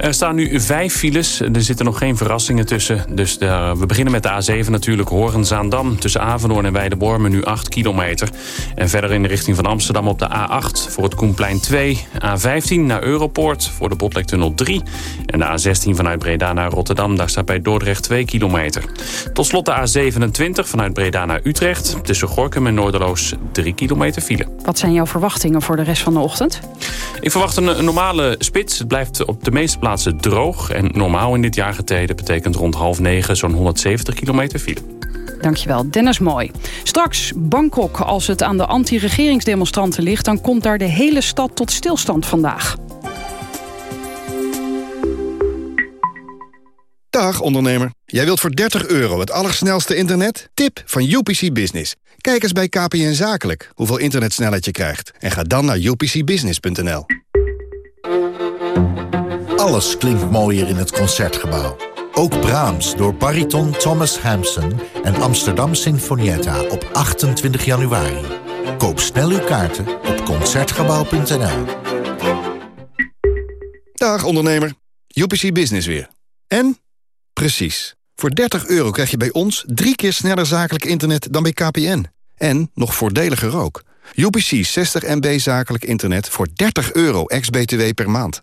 Er staan nu vijf files. Er zitten nog geen verrassingen tussen. Dus de- we beginnen met de A7 natuurlijk. Horen-Zaandam. Tussen Avenhoorn en Weidewormen nu 8 kilometer. En verder in de richting van Amsterdam op de A8 voor het Koenplein 2. A15 naar Europoort voor de Botlektunnel 3. En de A16 vanuit Breda naar Rotterdam. Daar staat bij Dordrecht 2 kilometer. Tot slot de A27 vanuit Breda naar Utrecht. Tussen Gorkum en Noorderloos 3 kilometer file. Wat zijn jouw verwachtingen voor de rest van de ochtend? Ik verwacht een, een normale spits. Het blijft op de meeste plaatsen droog. En normaal in dit jaargetijde betekent rond half negen zo'n 170 kilometer file. Dankjewel, Dennis Mooi. Straks Bangkok. Als het aan de anti-regeringsdemonstranten ligt... dan komt daar de hele stad tot stilstand vandaag. Dag ondernemer. Jij wilt voor 30 euro het allersnelste internet? Tip van UPC Business. Kijk eens bij KPN Zakelijk hoeveel internetsnelheid je krijgt. En ga dan naar upcbusiness.nl. Alles klinkt mooier in het Concertgebouw. Ook Brahms door bariton Thomas Hampson en Amsterdam Sinfonietta op 28 januari. Koop snel uw kaarten op Concertgebouw.nl. Dag ondernemer. UPC Business weer. En? Precies. Voor 30 euro krijg je bij ons drie keer sneller zakelijk internet dan bij KPN. En nog voordeliger ook. UPC 60 MB zakelijk internet voor 30 euro ex-BTW per maand.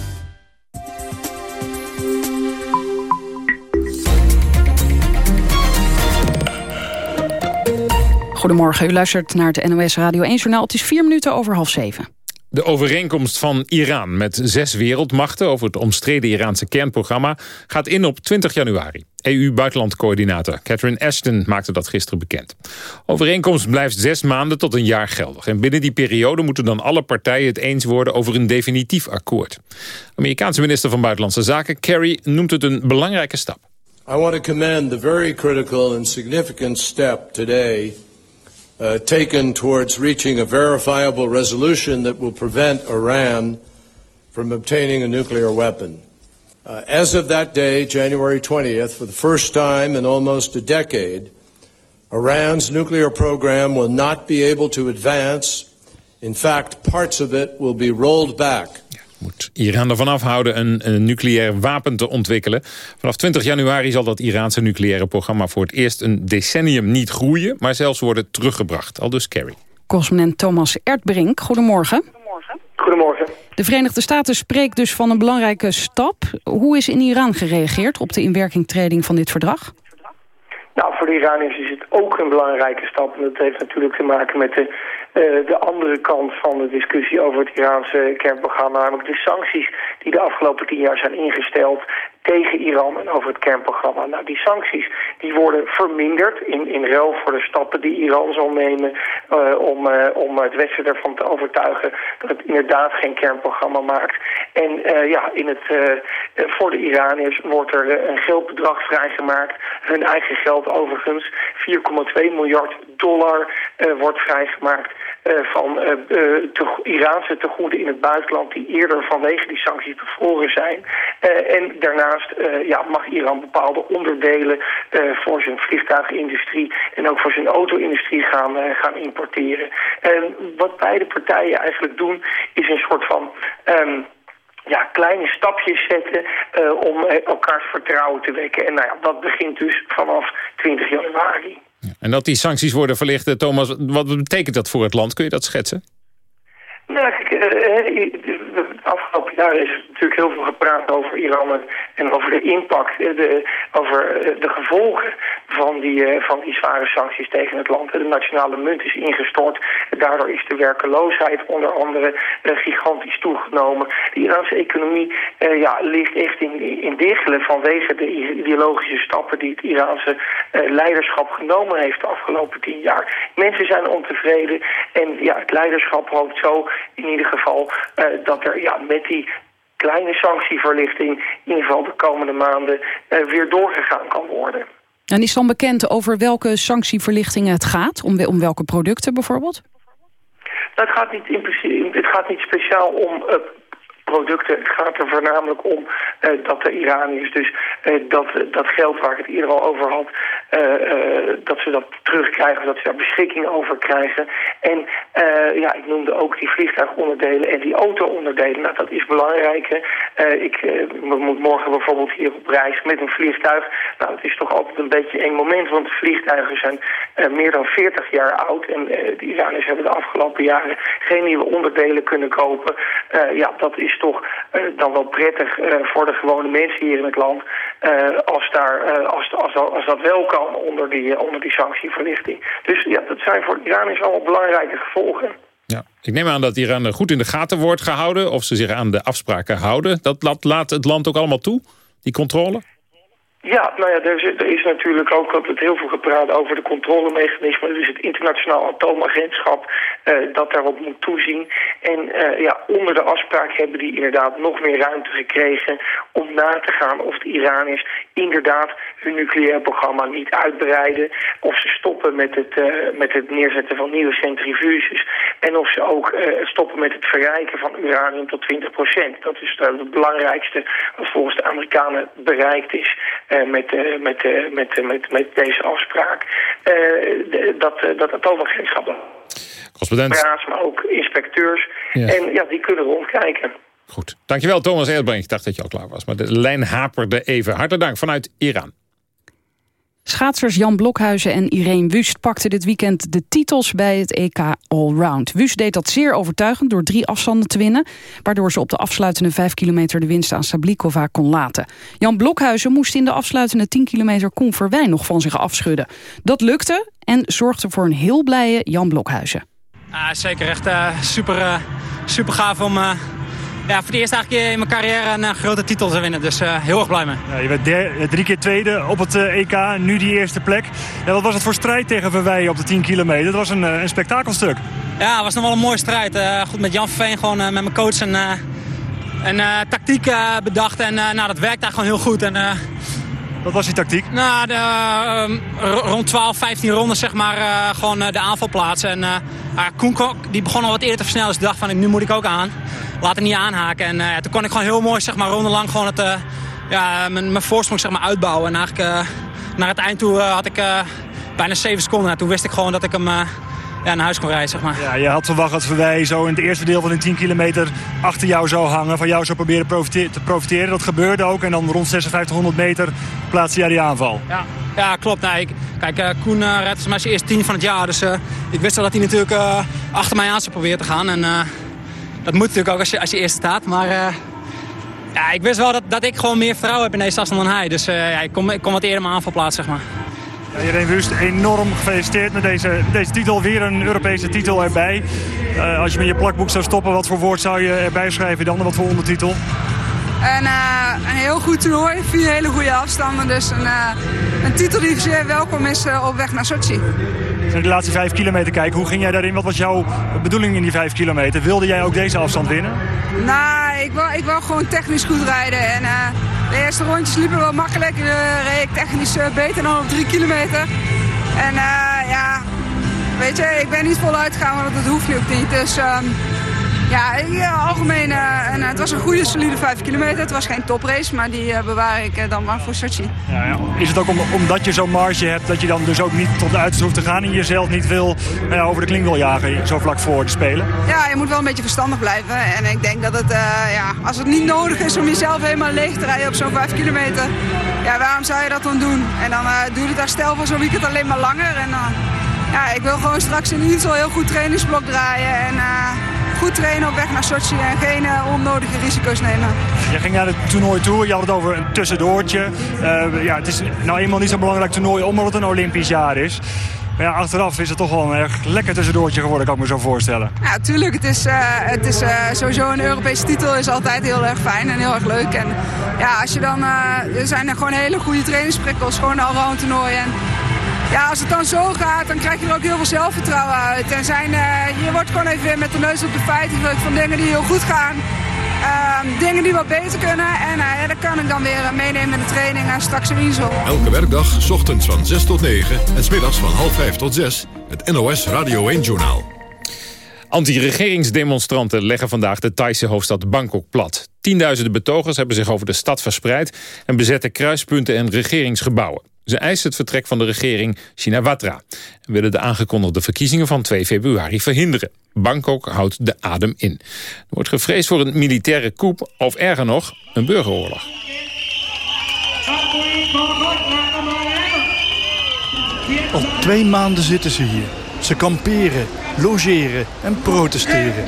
Goedemorgen, u luistert naar het NOS Radio 1-journaal. Het is vier minuten over half zeven. De overeenkomst van Iran met zes wereldmachten... over het omstreden Iraanse kernprogramma... gaat in op 20 januari. EU-buitenlandcoördinator Catherine Ashton maakte dat gisteren bekend. Overeenkomst blijft zes maanden tot een jaar geldig. En binnen die periode moeten dan alle partijen het eens worden... over een definitief akkoord. Amerikaanse minister van Buitenlandse Zaken Kerry noemt het een belangrijke stap. I want to commend the very critical and significant step today uh, taken towards reaching a verifiable resolution that will prevent Iran from obtaining a nuclear weapon. Uh, as of that day, January 20th, for the first time in almost a decade, Iran's nuclear program will not be able to advance. In fact, parts of it will be rolled back. Moet Iran ervan afhouden een, een nucleair wapen te ontwikkelen. Vanaf 20 januari zal dat Iraanse nucleaire programma voor het eerst een decennium niet groeien, maar zelfs worden teruggebracht. Al dus Kerry. Correspondent Thomas Erdbrink, goedemorgen. Goedemorgen. De Verenigde Staten spreekt dus van een belangrijke stap. Hoe is in Iran gereageerd op de inwerkingtreding van dit verdrag? Nou, voor de Iraniërs is het ook een belangrijke stap. En dat heeft natuurlijk te maken met de, de andere kant van de discussie over het Iraanse kernprogramma. Namelijk de sancties die de afgelopen tien jaar zijn ingesteld tegen Iran en over het kernprogramma. Nou, die sancties die worden verminderd in, in ruil voor de stappen die Iran zal nemen eh, om, eh, om het Westen ervan te overtuigen dat het inderdaad geen kernprogramma maakt. En eh, ja, in het, voor de Iraniërs wordt er een geldbedrag vrijgemaakt. Hun eigen geld overigens, 4,2 miljard dollar wordt vrijgemaakt. Eh, van eh, eh, Iraanse tegoeden in het buitenland die eerder vanwege die sancties bevroren zijn. En daarnaast ja, mag Iran bepaalde onderdelen voor zijn vliegtuigindustrie en ook voor zijn auto-industrie gaan, gaan importeren. En wat beide partijen eigenlijk doen is een soort van... ehm, ja, kleine stapjes zetten eh, om elkaars vertrouwen te wekken. En nou ja, dat begint dus vanaf 20 januari. En dat die sancties worden verlicht, eh, Thomas, wat betekent dat voor het land? Kun je dat schetsen? Nou, eh, de afgelopen jaren is natuurlijk heel veel gepraat over Iran en- over de impact, de, over eh, de gevolgen van die, eh, van die zware sancties tegen het land. De nationale munt is ingestort. Daardoor is de werkeloosheid onder andere eh, gigantisch toegenomen. De Iraanse economie ja, ligt echt in, in vanwege de ideologische stappen die het Iraanse leiderschap genomen heeft de afgelopen tien jaar. Mensen zijn ontevreden en ja, het leiderschap hoopt zo in ieder geval dat er ja, met die kleine sanctieverlichting in ieder geval de komende maanden eh, weer doorgegaan kan worden. En is dan bekend over welke sanctieverlichtingen het gaat? Om, om welke producten bijvoorbeeld? Nou, het, gaat niet in principe, het gaat niet speciaal om eh, producten. Het gaat er voornamelijk om eh, dat de Iraniërs dus dat, dat geld waar ik het eerder al over had, dat ze dat terugkrijgen, dat ze daar beschikking over krijgen. En eh, ja, ik noemde ook die vliegtuigonderdelen en die auto-onderdelen. Nou, dat is belangrijk. Eh, ik eh, moet morgen bijvoorbeeld hier op reis met een vliegtuig. Nou, het is toch altijd een beetje eng moment, want vliegtuigen zijn eh, meer dan 40 jaar oud. En eh, de Iraniërs hebben de afgelopen jaren geen nieuwe onderdelen kunnen kopen. Eh, ja, dat is toch eh, dan wel prettig eh, voor de gewone mensen hier in het land. eh, als, daar, eh, als, als, als dat wel kan onder die, eh, onder die sanctieverlichting. Dus ja, dat zijn voor de Iraniërs allemaal belangrijke gevolgen. Ja. Ik neem aan dat Iran goed in de gaten wordt gehouden... of ze zich aan de afspraken houden. Dat laat, laat het land ook allemaal toe, die controle? Ja, nou ja, er is, er is natuurlijk ook altijd heel veel gepraat over de controlemechanismen. Dus het internationaal atoomagentschap dat daarop moet toezien. En eh, ja, onder de afspraak hebben die inderdaad nog meer ruimte gekregen om na te gaan of de Iraniërs inderdaad hun nucleair programma niet uitbreiden. Of ze stoppen met het, eh, met het neerzetten van nieuwe centrifuges. En of ze ook eh, stoppen met het verrijken van uranium tot 20%. Dat is eh, het belangrijkste wat volgens de Amerikanen bereikt is eh, met, eh, met, eh, met, eh, met, met deze afspraak. Eh, dat, eh, dat atoomagentschap, Correspondent. maar ook inspecteurs. Ja. En ja, die kunnen rondkijken. Goed. Dankjewel Thomas Erdbrink. Ik dacht dat je al klaar was. Maar de lijn haperde even. Hartelijk dank vanuit Iran. Schaatsers Jan Blokhuizen en Irene Wust pakten dit weekend de titels bij het EK Allround. Wust deed dat zeer overtuigend door drie afstanden te winnen, waardoor ze op de afsluitende 5 kilometer de winst aan Sablikova kon laten. Jan Blokhuizen moest in de afsluitende 10 kilometer Koen Verwijn nog van zich afschudden. Dat lukte en zorgde voor een heel blije Jan Blokhuizen. Ja, zeker echt eh, super, eh, super gaaf om eh, ja, voor de eerste eigenlijk in mijn carrière een eh, grote titel te winnen. Dus eh, heel erg blij mee. Ja, je bent der- drie keer tweede op het eh, EK, nu die eerste plek. Ja, wat was het voor strijd tegen Verwij op de 10 kilometer? Dat was een, eh, een spektakelstuk. Ja, het was nog wel een mooie strijd. Eh, goed met Jan Verveen gewoon eh, met mijn coach eh, een eh, tactiek eh, bedacht. En eh, nou, dat werkte eigenlijk gewoon heel goed. En, eh, Wat was die tactiek? Nou, de, ehm, ro- rond 12, 15 rondes zeg maar eh, gewoon eh, de aanval plaatsen. En ah, Koen die begon al wat eerder te versnellen. Dus ik dacht van nu moet ik ook aan. Laat het niet aanhaken. En toen kon ik gewoon heel mooi zeg maar rondelang gewoon het, ja, mijn, mijn voorsprong zeg maar uitbouwen. En eigenlijk naar het eind toe had ik bijna 7 seconden. En toen wist ik gewoon dat ik hem ja, naar huis kon rijden zeg maar. Ja, je had verwacht dat Verwij zo in het eerste deel van de 10 kilometer achter jou zou hangen. Van jou zou proberen profite- te profiteren. Dat gebeurde ook. En dan rond 5600 meter plaatste jij die aanval. Ja, ja klopt. Nee, ik, kijk, eh, Koen rijdt volgens mij zijn eerste tien van het jaar. Dus eh, ik wist wel dat hij natuurlijk achter mij aan zou proberen te gaan. En dat moet natuurlijk ook als je, als je eerst staat. Maar ja, ik wist wel dat, dat ik gewoon meer vertrouwen heb in deze afstand dan hij. Dus ja, ik, kom, ik kom wat eerder mijn aanval plaatsen, zeg maar. Ja, Irene Wust, enorm gefeliciteerd met deze, deze titel. Weer een Europese titel erbij. Eh, als je met je plakboek zou stoppen, wat voor woord zou je erbij schrijven dan? Wat voor ondertitel? En, eh, een heel goed toernooi, vier hele goede afstanden. Dus een, eh, een titel die zeer welkom is eh, op weg naar Sochi. Als de laatste vijf kilometer kijken, hoe ging jij daarin? Wat was jouw bedoeling in die vijf kilometer? Wilde jij ook deze afstand winnen? Nou, ik wou, ik wou gewoon technisch goed rijden. En de eerste rondjes liepen wel makkelijk. Uh, reed ik technisch beter dan op drie kilometer. En ja, weet je, ik ben niet voluit gegaan, want dat hoeft ook niet. Dus ehm, ja, ja, algemeen, eh, en, eh, het was een goede solide vijf kilometer. Het was geen toprace, maar die eh, bewaar ik eh, dan maar voor Sochi. Ja, ja. Is het ook om, omdat je zo'n marge hebt dat je dan dus ook niet tot de uiterste hoeft te gaan en jezelf niet wil nou over de kling wil jagen zo vlak voor te spelen? Ja, je moet wel een beetje verstandig blijven. En ik denk dat het, eh, ja, als het niet nodig is om jezelf helemaal leeg te rijden op zo'n 5 kilometer, ja, waarom zou je dat dan doen? En dan eh doe je het herstel van zo'n weekend alleen maar langer. En ja, ik wil gewoon straks in ieder geval heel goed trainingsblok draaien. En eh, goed trainen op weg naar Sochi en geen eh, onnodige risico's nemen. Je ging naar het toernooi toe, je had het over een tussendoortje. Eh, ja, het is nou eenmaal niet zo'n belangrijk toernooi omdat het een Olympisch jaar is. Maar ja, achteraf is het toch wel een erg lekker tussendoortje geworden, kan ik me zo voorstellen. Ja, tuurlijk. Het is, eh, het is sowieso een Europese titel is altijd heel erg fijn en heel erg leuk. En ja, als je dan, er zijn er gewoon hele goede trainingsprikkels, gewoon een allround toernooi. En ja, als het dan zo gaat, dan krijg je er ook heel veel zelfvertrouwen uit. En zijn, eh, je wordt gewoon even weer met de neus op de feiten gedrukt van dingen die heel goed gaan. Ehm, dingen die wat beter kunnen. En ja, dat kan ik dan weer eh, meenemen in de training en straks in Wiesel. Elke werkdag, 's ochtends van 6 tot 9 en smiddags van half 5 tot 6. Het NOS Radio 1-journaal. Anti-regeringsdemonstranten leggen vandaag de Thaise hoofdstad Bangkok plat. Tienduizenden betogers hebben zich over de stad verspreid... en bezetten kruispunten en regeringsgebouwen. Ze eisen het vertrek van de regering Shinawatra... en willen de aangekondigde verkiezingen van 2 februari verhinderen. Bangkok houdt de adem in. Er wordt gevreesd voor een militaire coup of erger nog, een burgeroorlog. Al twee maanden zitten ze hier. Ze kamperen, logeren en protesteren.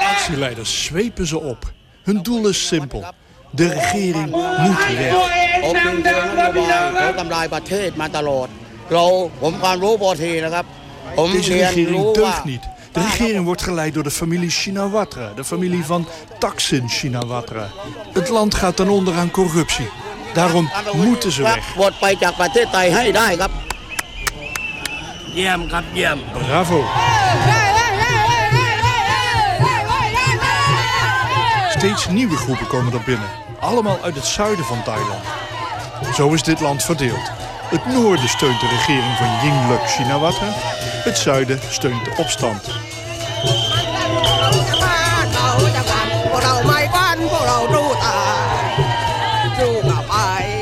Actieleiders zwepen ze op. Hun doel is simpel. De regering moet weg. ผมยืนยันนโยบายเขาทำลายประเทศมาตลอด เราผมความรู้พอทีนะครับ ผม Deze เรียน regering รู้ว่า deugt niet. De regering wordt geleid door de familie Shinawatra. De familie van Taksin Shinawatra. Het land gaat ten onder aan corruptie. Daarom moeten ze ครับ weg. บ Steeds nieuwe groepen komen er binnen. Allemaal uit het zuiden van Thailand. Zo is dit land verdeeld. Het noorden steunt de regering van Yingluck Shinawatra. Het zuiden steunt de opstand.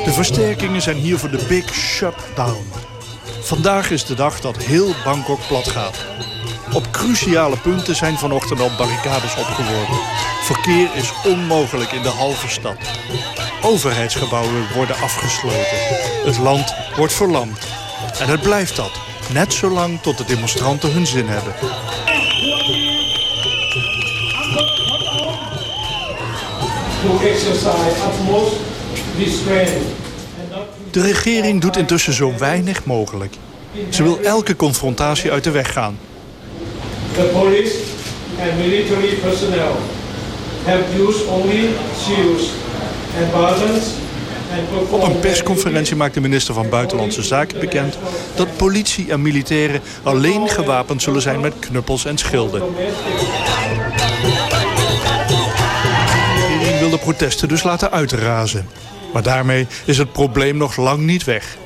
De versterkingen zijn hier voor de Big Shutdown. Vandaag is de dag dat heel Bangkok plat gaat. Op cruciale punten zijn vanochtend al barricades opgeworpen. Verkeer is onmogelijk in de halve stad. Overheidsgebouwen worden afgesloten. Het land wordt verlamd. En het blijft dat. Net zolang tot de demonstranten hun zin hebben. De regering doet intussen zo weinig mogelijk. Ze wil elke confrontatie uit de weg gaan. The police and military personnel have used only shields and and Op een persconferentie maakt de minister van Buitenlandse Zaken bekend... dat politie en militairen alleen gewapend zullen zijn met knuppels en schilden. De regering wil de protesten dus laten uitrazen. Maar daarmee is het probleem nog lang niet weg.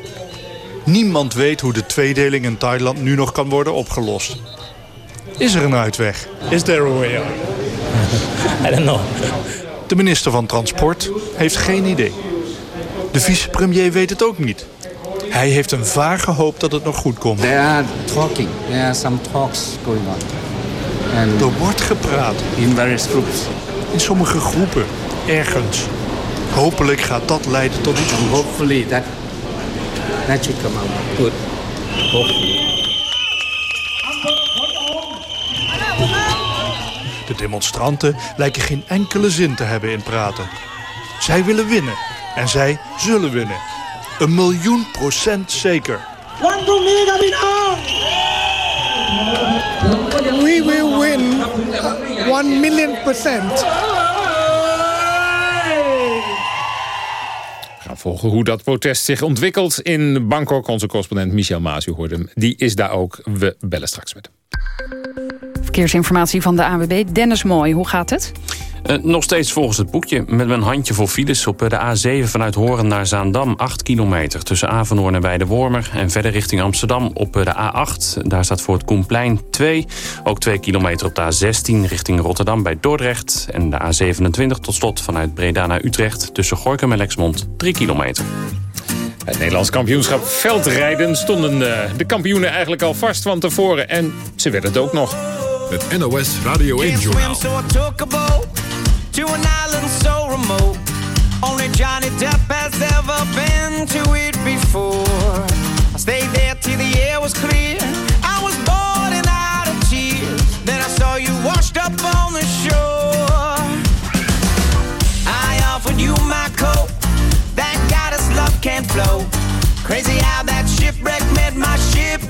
Niemand weet hoe de tweedeling in Thailand nu nog kan worden opgelost. Is er een uitweg? Is there a way out? I don't know. De minister van Transport heeft geen idee. De vicepremier weet het ook niet. Hij heeft een vage hoop dat het nog goed komt. There are talking. There are some talks going on. And Er wordt gepraat. in various groups. In sommige groepen. Ergens. Hopelijk gaat dat leiden tot iets goeds. hopefully that that should come out good. Hopefully. De demonstranten lijken geen enkele zin te hebben in praten. Zij willen winnen. En zij zullen winnen. Een miljoen procent zeker. We will 1 million volgen hoe dat protest zich ontwikkelt in Bangkok. Onze correspondent Michel Maas, u hoorde hem, die is daar ook. We bellen straks met hem. Verkeersinformatie van de AWB. Dennis Mooi, hoe gaat het? Eh, nog steeds volgens het boekje met mijn handje vol files op de A7 vanuit Horen naar Zaandam. 8 kilometer tussen Avenhoorn en Weidewormer. En verder richting Amsterdam op de A8. Daar staat voor het Koenplein 2. Ook 2 kilometer op de A16 richting Rotterdam bij Dordrecht. En de A27 tot slot vanuit Breda naar Utrecht. Tussen Gorkum en Lexmond 3 kilometer. Het Nederlands kampioenschap veldrijden stonden eh, de kampioenen eigenlijk al vast van tevoren. En ze werden het ook nog. Het NOS Radio 1-journaal. So I took a boat to an island so remote. Only Johnny Depp has ever been to it before. I stayed there till the air was clear. I was bored and out of tears. Then I saw you washed up on the shore. I offered you my coat. That goddess love can't flow. Crazy how that shipwreck meant my ship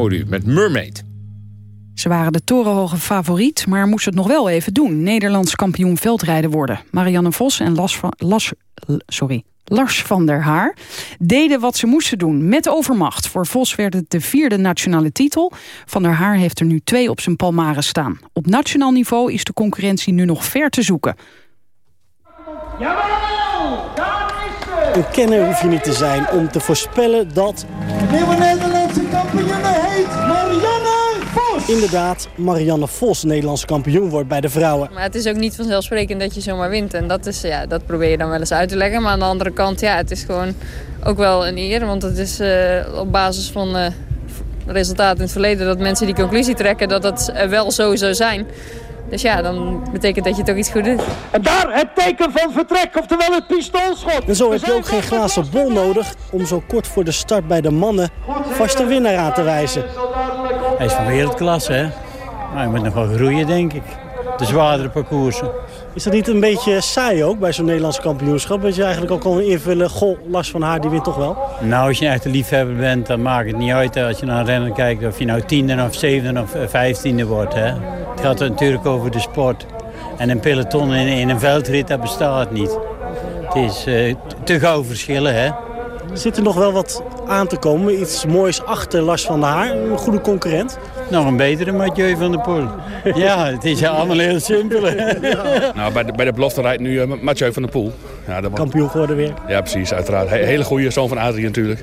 hoorde u met Mermaid. Ze waren de torenhoge favoriet, maar moesten het nog wel even doen. Nederlands kampioen veldrijden worden. Marianne Vos en Las van, Las, L- sorry, Lars van der Haar deden wat ze moesten doen met overmacht. Voor Vos werd het de vierde nationale titel. Van der Haar heeft er nu twee op zijn palmaren staan. Op nationaal niveau is de concurrentie nu nog ver te zoeken. Een kenner hoef je niet te zijn om te voorspellen dat... Nieuwe Nederlandse kampioen heet Marianne Vos. Inderdaad, Marianne Vos Nederlandse kampioen wordt bij de vrouwen. Maar het is ook niet vanzelfsprekend dat je zomaar wint. En dat, is, ja, dat probeer je dan wel eens uit te leggen. Maar aan de andere kant, ja, het is gewoon ook wel een eer. Want het is eh, op basis van eh, resultaten in het verleden... dat mensen die conclusie trekken dat dat eh, wel zo zou zijn. Dus ja, dan betekent dat je toch iets goed doet. En daar het teken van vertrek, oftewel het pistoolschot. En zo heb je ook geen glazen bol nodig om zo kort voor de start bij de mannen vast de winnaar aan te wijzen. Hij is van wereldklasse, hè? Maar hij moet nog wel groeien, denk ik. De zwaardere parcoursen. Is dat niet een beetje saai ook bij zo'n Nederlands kampioenschap? Dat je eigenlijk ook al invullen, goh, Lars van Haar die wint toch wel? Nou, als je echt een liefhebber bent, dan maakt het niet uit als je naar een renner kijkt... of je nou tiende of zevende of eh, vijftiende wordt, hè? Het gaat natuurlijk over de sport. En een peloton in, in een veldrit, dat bestaat niet. Het is eh, te gauw verschillen, hè? Zit er nog wel wat aan te komen? Iets moois achter Lars van der Haar? Een goede concurrent? Nog een betere Mathieu van der Poel. Ja, het is allemaal heel simpel. Nou, bij de, bij de belofte rijdt nu uh, Mathieu van der Poel. Ja, dat Kampioen geworden weer. Ja, precies, uiteraard. He- hele goede zoon van Adrie natuurlijk.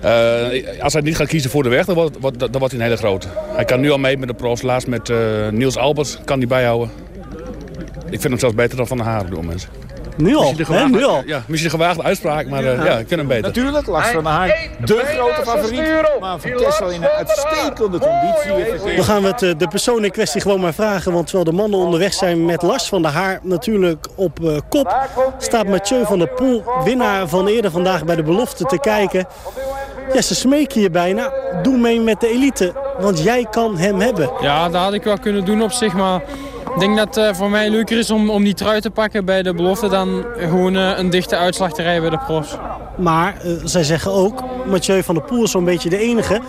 Eh, als hij niet gaat kiezen voor de weg, dan wordt, wordt- dan wordt hij een hele grote. Hij kan nu al mee met de profs. Laatst met eh, Niels Albert kan hij bijhouden. Ik vind hem zelfs beter dan Van der Haar op dit moment. Nu al, gewaagde- Nu al. Ja, misschien een gewaagde uitspraak, maar eh, ja. ik vind hem beter. Natuurlijk, Lars van der Haar, de grote favoriet. Maar Van Kessel in een uitstekende conditie. Dan gaan we het, eh, de persoon in kwestie gewoon maar vragen. Want terwijl de mannen onderweg zijn met Lars van der Haar natuurlijk op eh, kop... staat Mathieu van der Poel, winnaar van eerder vandaag bij de belofte, te kijken. Ja, ze smeken je bijna. Doe mee met de elite, want jij kan hem hebben. Ja, dat had ik wel kunnen doen op zich, maar ik denk dat het voor mij leuker is om, om die trui te pakken bij de belofte dan gewoon eh, een dichte uitslag te rijden bij de profs. Maar eh, zij zeggen ook, Mathieu van der Poel is zo'n beetje de enige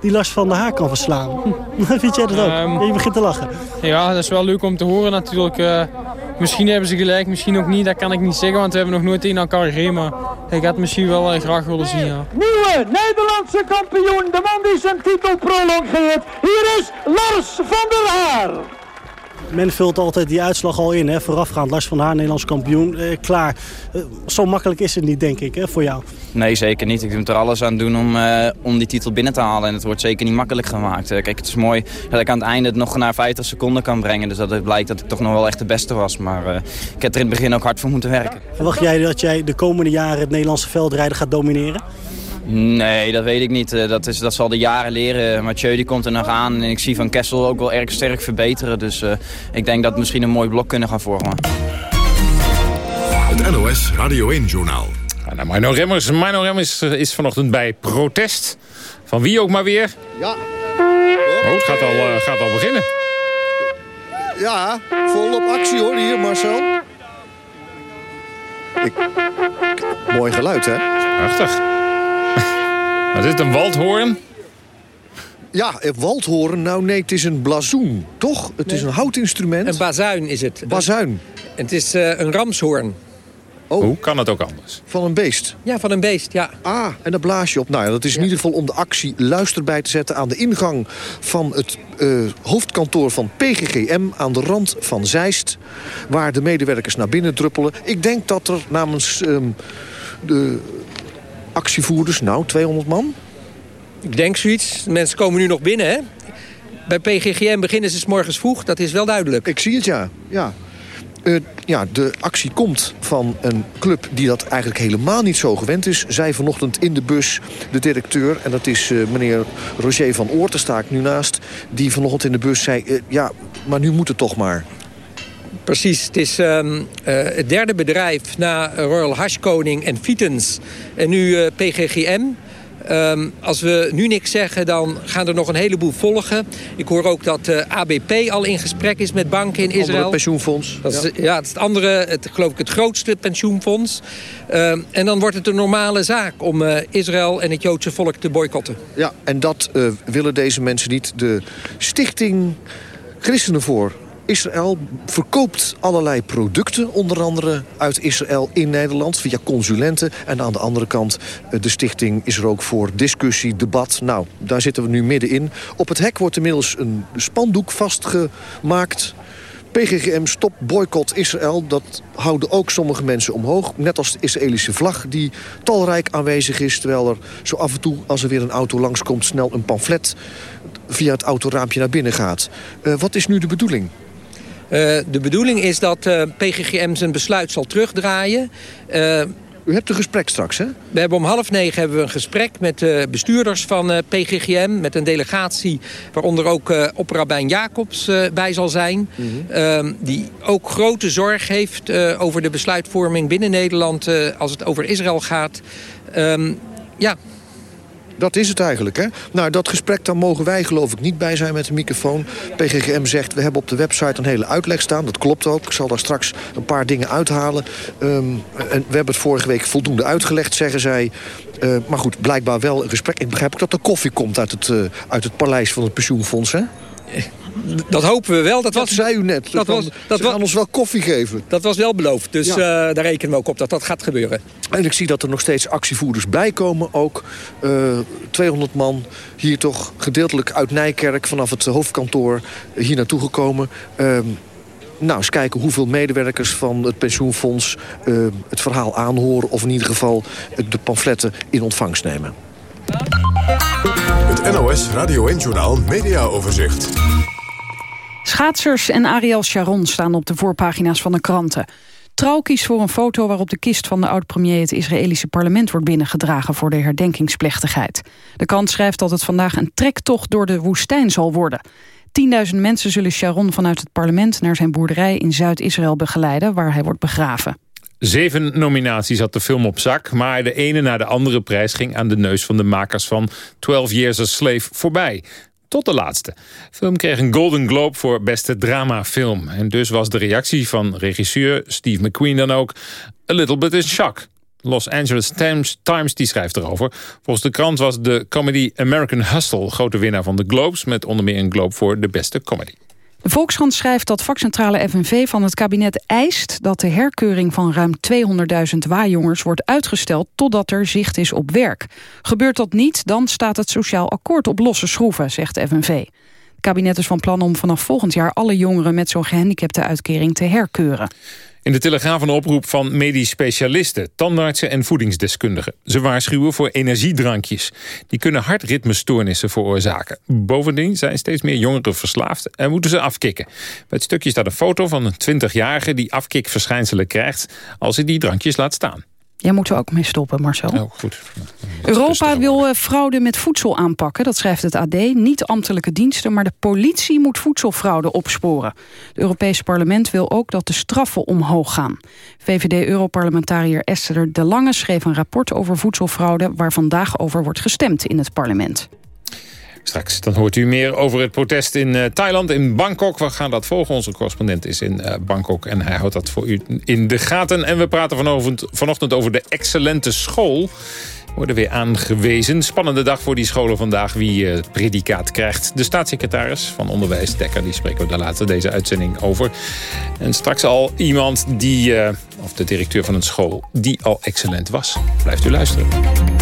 die Lars van der Haar kan verslaan. Vind jij dat ook? Ehm, je begint te lachen. Ja, dat is wel leuk om te horen natuurlijk. eh, misschien hebben ze gelijk, misschien ook niet, dat kan ik niet zeggen, want we hebben nog nooit tegen elkaar gereden. Maar ik had het misschien wel eh, graag willen zien, ja. Nieuwe Nederlandse kampioen, de man die zijn titel prolongeert. Hier is Lars van der Haar. Men vult altijd die uitslag al in, hè? voorafgaand. Lars van Haar, Nederlands kampioen, eh, klaar. Eh, zo makkelijk is het niet, denk ik, hè, voor jou. Nee, zeker niet. Ik moet er alles aan doen om, eh, om die titel binnen te halen. En het wordt zeker niet makkelijk gemaakt. Eh, kijk, het is mooi dat ik aan het einde het nog naar 50 seconden kan brengen. Dus dat het blijkt dat ik toch nog wel echt de beste was. Maar eh, ik heb er in het begin ook hard voor moeten werken. Verwacht jij dat jij de komende jaren het Nederlandse veldrijden gaat domineren? Nee, dat weet ik niet. Eh, Dat, is, dat zal de jaren leren. Mathieu die komt er nog aan en ik zie Van Kessel ook wel erg sterk verbeteren. Dus eh, ik denk dat we misschien een mooi blok kunnen gaan vormen. Het NOS Radio 1-journaal. Ja, nou, Mino Remmers, Mino Remmers eh, is vanochtend bij protest. Van wie ook maar weer. Ja. Oh, het gaat al, gaat al beginnen. Ja, volop actie hoor hier, Marcel. Ik... Mooi geluid, hè? Prachtig. Wat is het, een waldhoorn? Ja, een waldhoren. Nou nee, het is een blazoen, toch? Het is een houtinstrument. Een bazuin is het. Bazuin. Het is eh, een ramshoorn. Oh. Hoe kan het ook anders? Van een beest? Ja, van een beest, ja. Ah, en daar blaas je op. Nou ja, dat is in ieder geval om de actie luister bij te zetten... aan de ingang van het eh, hoofdkantoor van PGGM... aan de rand van Zeist, waar de medewerkers naar binnen druppelen. Ik denk dat er namens ehm, de actievoerders, nou, 200 man... Ik denk zoiets. De mensen komen nu nog binnen, hè? Bij PGGM beginnen ze 's morgens vroeg, dat is wel duidelijk. Ik zie het, ja. ja. Eh, ja, de actie komt van een club die dat eigenlijk helemaal niet zo gewend is. Zij vanochtend in de bus, de directeur, en dat is eh, meneer Roger van Oort, daar sta ik nu naast... die vanochtend in de bus zei, eh, ja, maar nu moet het toch maar. Precies, het is ehm, eh, het derde bedrijf na Royal Hashkoning en Vitens en nu eh, PGGM. Ehm, als we nu niks zeggen, dan gaan er nog een heleboel volgen. Ik hoor ook dat eh, ABP al in gesprek is met banken in Andere Israël. pensioenfonds. Dat is, ja. het is het andere, het, geloof ik, het grootste pensioenfonds. Ehm, en dan wordt het een normale zaak om Israël en het Joodse volk te boycotten. Ja, en dat willen deze mensen niet. De stichting Christenen voor Israël verkoopt allerlei producten, onder andere uit Israël in Nederland, via consulenten. En aan de andere kant, eh, de stichting is er ook voor discussie, debat. Nou, daar zitten we nu middenin. Op het hek wordt inmiddels een spandoek vastgemaakt. PGGM stop boycott Israël. Dat houden ook sommige mensen omhoog. Net als de Israëlische vlag die talrijk aanwezig is. Terwijl er zo af en toe, als er weer een auto langskomt... snel een pamflet via het autoraampje naar binnen gaat. Eh, wat is nu de bedoeling? Eh, de bedoeling is dat eh, PGGM zijn besluit zal terugdraaien. Eh, U hebt een gesprek straks, hè? We hebben om half negen hebben we een gesprek met de bestuurders van PGGM... met een delegatie waaronder ook eh opperrabijn Jacobs bij zal zijn... Ehm, die ook grote zorg heeft over de besluitvorming binnen Nederland... als het over Israël gaat. Ehm, ja, Dat is het eigenlijk, hè? Nou, dat gesprek, daar mogen wij geloof ik niet bij zijn met de microfoon. PGGM zegt, we hebben op de website een hele uitleg staan. Dat klopt ook. Ik zal daar straks een paar dingen uithalen. Ehm, en we hebben het vorige week voldoende uitgelegd, zeggen zij. Eh, maar goed, blijkbaar wel een gesprek. Ik begrijp ook dat er koffie komt uit het, eh, uit het paleis van het pensioenfonds, hè? Dat hopen we wel. Dat, Dat was, zei u net. Dat Van, was, dat, ze gaan ons wel koffie geven. dat was wel beloofd. Dus Ja. eh, daar rekenen we ook op dat dat gaat gebeuren. En ik zie dat er nog steeds actievoerders bijkomen ook. Eh 200 man hier toch gedeeltelijk uit Nijkerk... vanaf het hoofdkantoor hier naartoe gekomen. Ehm, nou, eens kijken hoeveel medewerkers van het pensioenfonds... eh, het verhaal aanhoren of in ieder geval de pamfletten in ontvangst nemen. Het NOS Radio 1-journaal Mediaoverzicht. Schaatsers en Ariel Sharon staan op de voorpagina's van de kranten. Trouw kiest voor een foto waarop de kist van de oud-premier... het Israëlische parlement wordt binnengedragen voor de herdenkingsplechtigheid. De krant schrijft dat het vandaag een trektocht door de woestijn zal worden. 10.000 mensen zullen Sharon vanuit het parlement naar zijn boerderij in Zuid-Israël begeleiden... waar hij wordt begraven. Zeven nominaties had de film op zak, maar de ene na de andere prijs ging aan de neus van de makers van 12 Years a Slave voorbij. Tot de laatste. De film kreeg een Golden Globe voor beste dramafilm. En dus was de reactie van regisseur Steve McQueen dan ook... a little bit in shock. Los Angeles Times, Times die schrijft erover. Volgens de krant was de comedy American Hustle... grote winnaar van de Globes... met onder meer een Globe voor de beste comedy. De Volkskrant schrijft dat vakcentrale FNV van het kabinet eist... dat de herkeuring van ruim 200.000 waaijongers wordt uitgesteld... totdat er zicht is op werk. Gebeurt dat niet, dan staat het sociaal akkoord op losse schroeven, zegt de FNV. Het kabinet is van plan om vanaf volgend jaar... alle jongeren met zo'n gehandicapte uitkering te herkeuren. In de Telegraaf een oproep van medisch specialisten, tandartsen en voedingsdeskundigen. Ze waarschuwen voor energiedrankjes. Die kunnen hartritmestoornissen veroorzaken. Bovendien zijn steeds meer jongeren verslaafd en moeten ze afkicken. Bij het stukje staat een foto van een 20-jarige die afkikverschijnselen krijgt als hij die drankjes laat staan. Jij moet er ook mee stoppen, Marcel. Oh, goed. Europa wil eh, fraude met voedsel aanpakken, dat schrijft het AD. Niet ambtelijke diensten, maar de politie moet voedselfraude opsporen. Het Europese parlement wil ook dat de straffen omhoog gaan. VVD-europarlementariër Esther de Lange schreef een rapport over voedselfraude... waar vandaag over wordt gestemd in het parlement. Straks dan hoort u meer over het protest in uh, Thailand, in Bangkok. We gaan dat volgen. Onze correspondent is in uh, Bangkok en hij houdt dat voor u in de gaten. En we praten vanochtend, vanochtend over de excellente school. Worden weer aangewezen. Spannende dag voor die scholen vandaag. Wie uh, predicaat krijgt. De staatssecretaris van Onderwijs, Dekker, die spreken we daar later deze uitzending over. En straks al iemand die, of de directeur van een school, die al excellent was. Blijft u luisteren.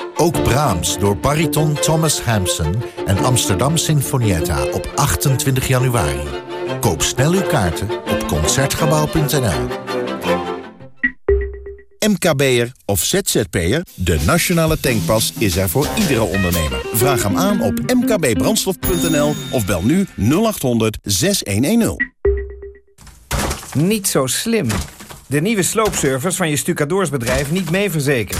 Ook Brahms door bariton Thomas Hampson en Amsterdam Sinfonietta op 28 januari. Koop snel uw kaarten op Concertgebouw.nl. MKB'er of ZZP'er, de nationale tankpas is er voor iedere ondernemer. Vraag hem aan op mkbbrandstof.nl of bel nu 0800 6110. Niet zo slim. De nieuwe sloopservice van je stucadoorsbedrijf niet mee verzekerd.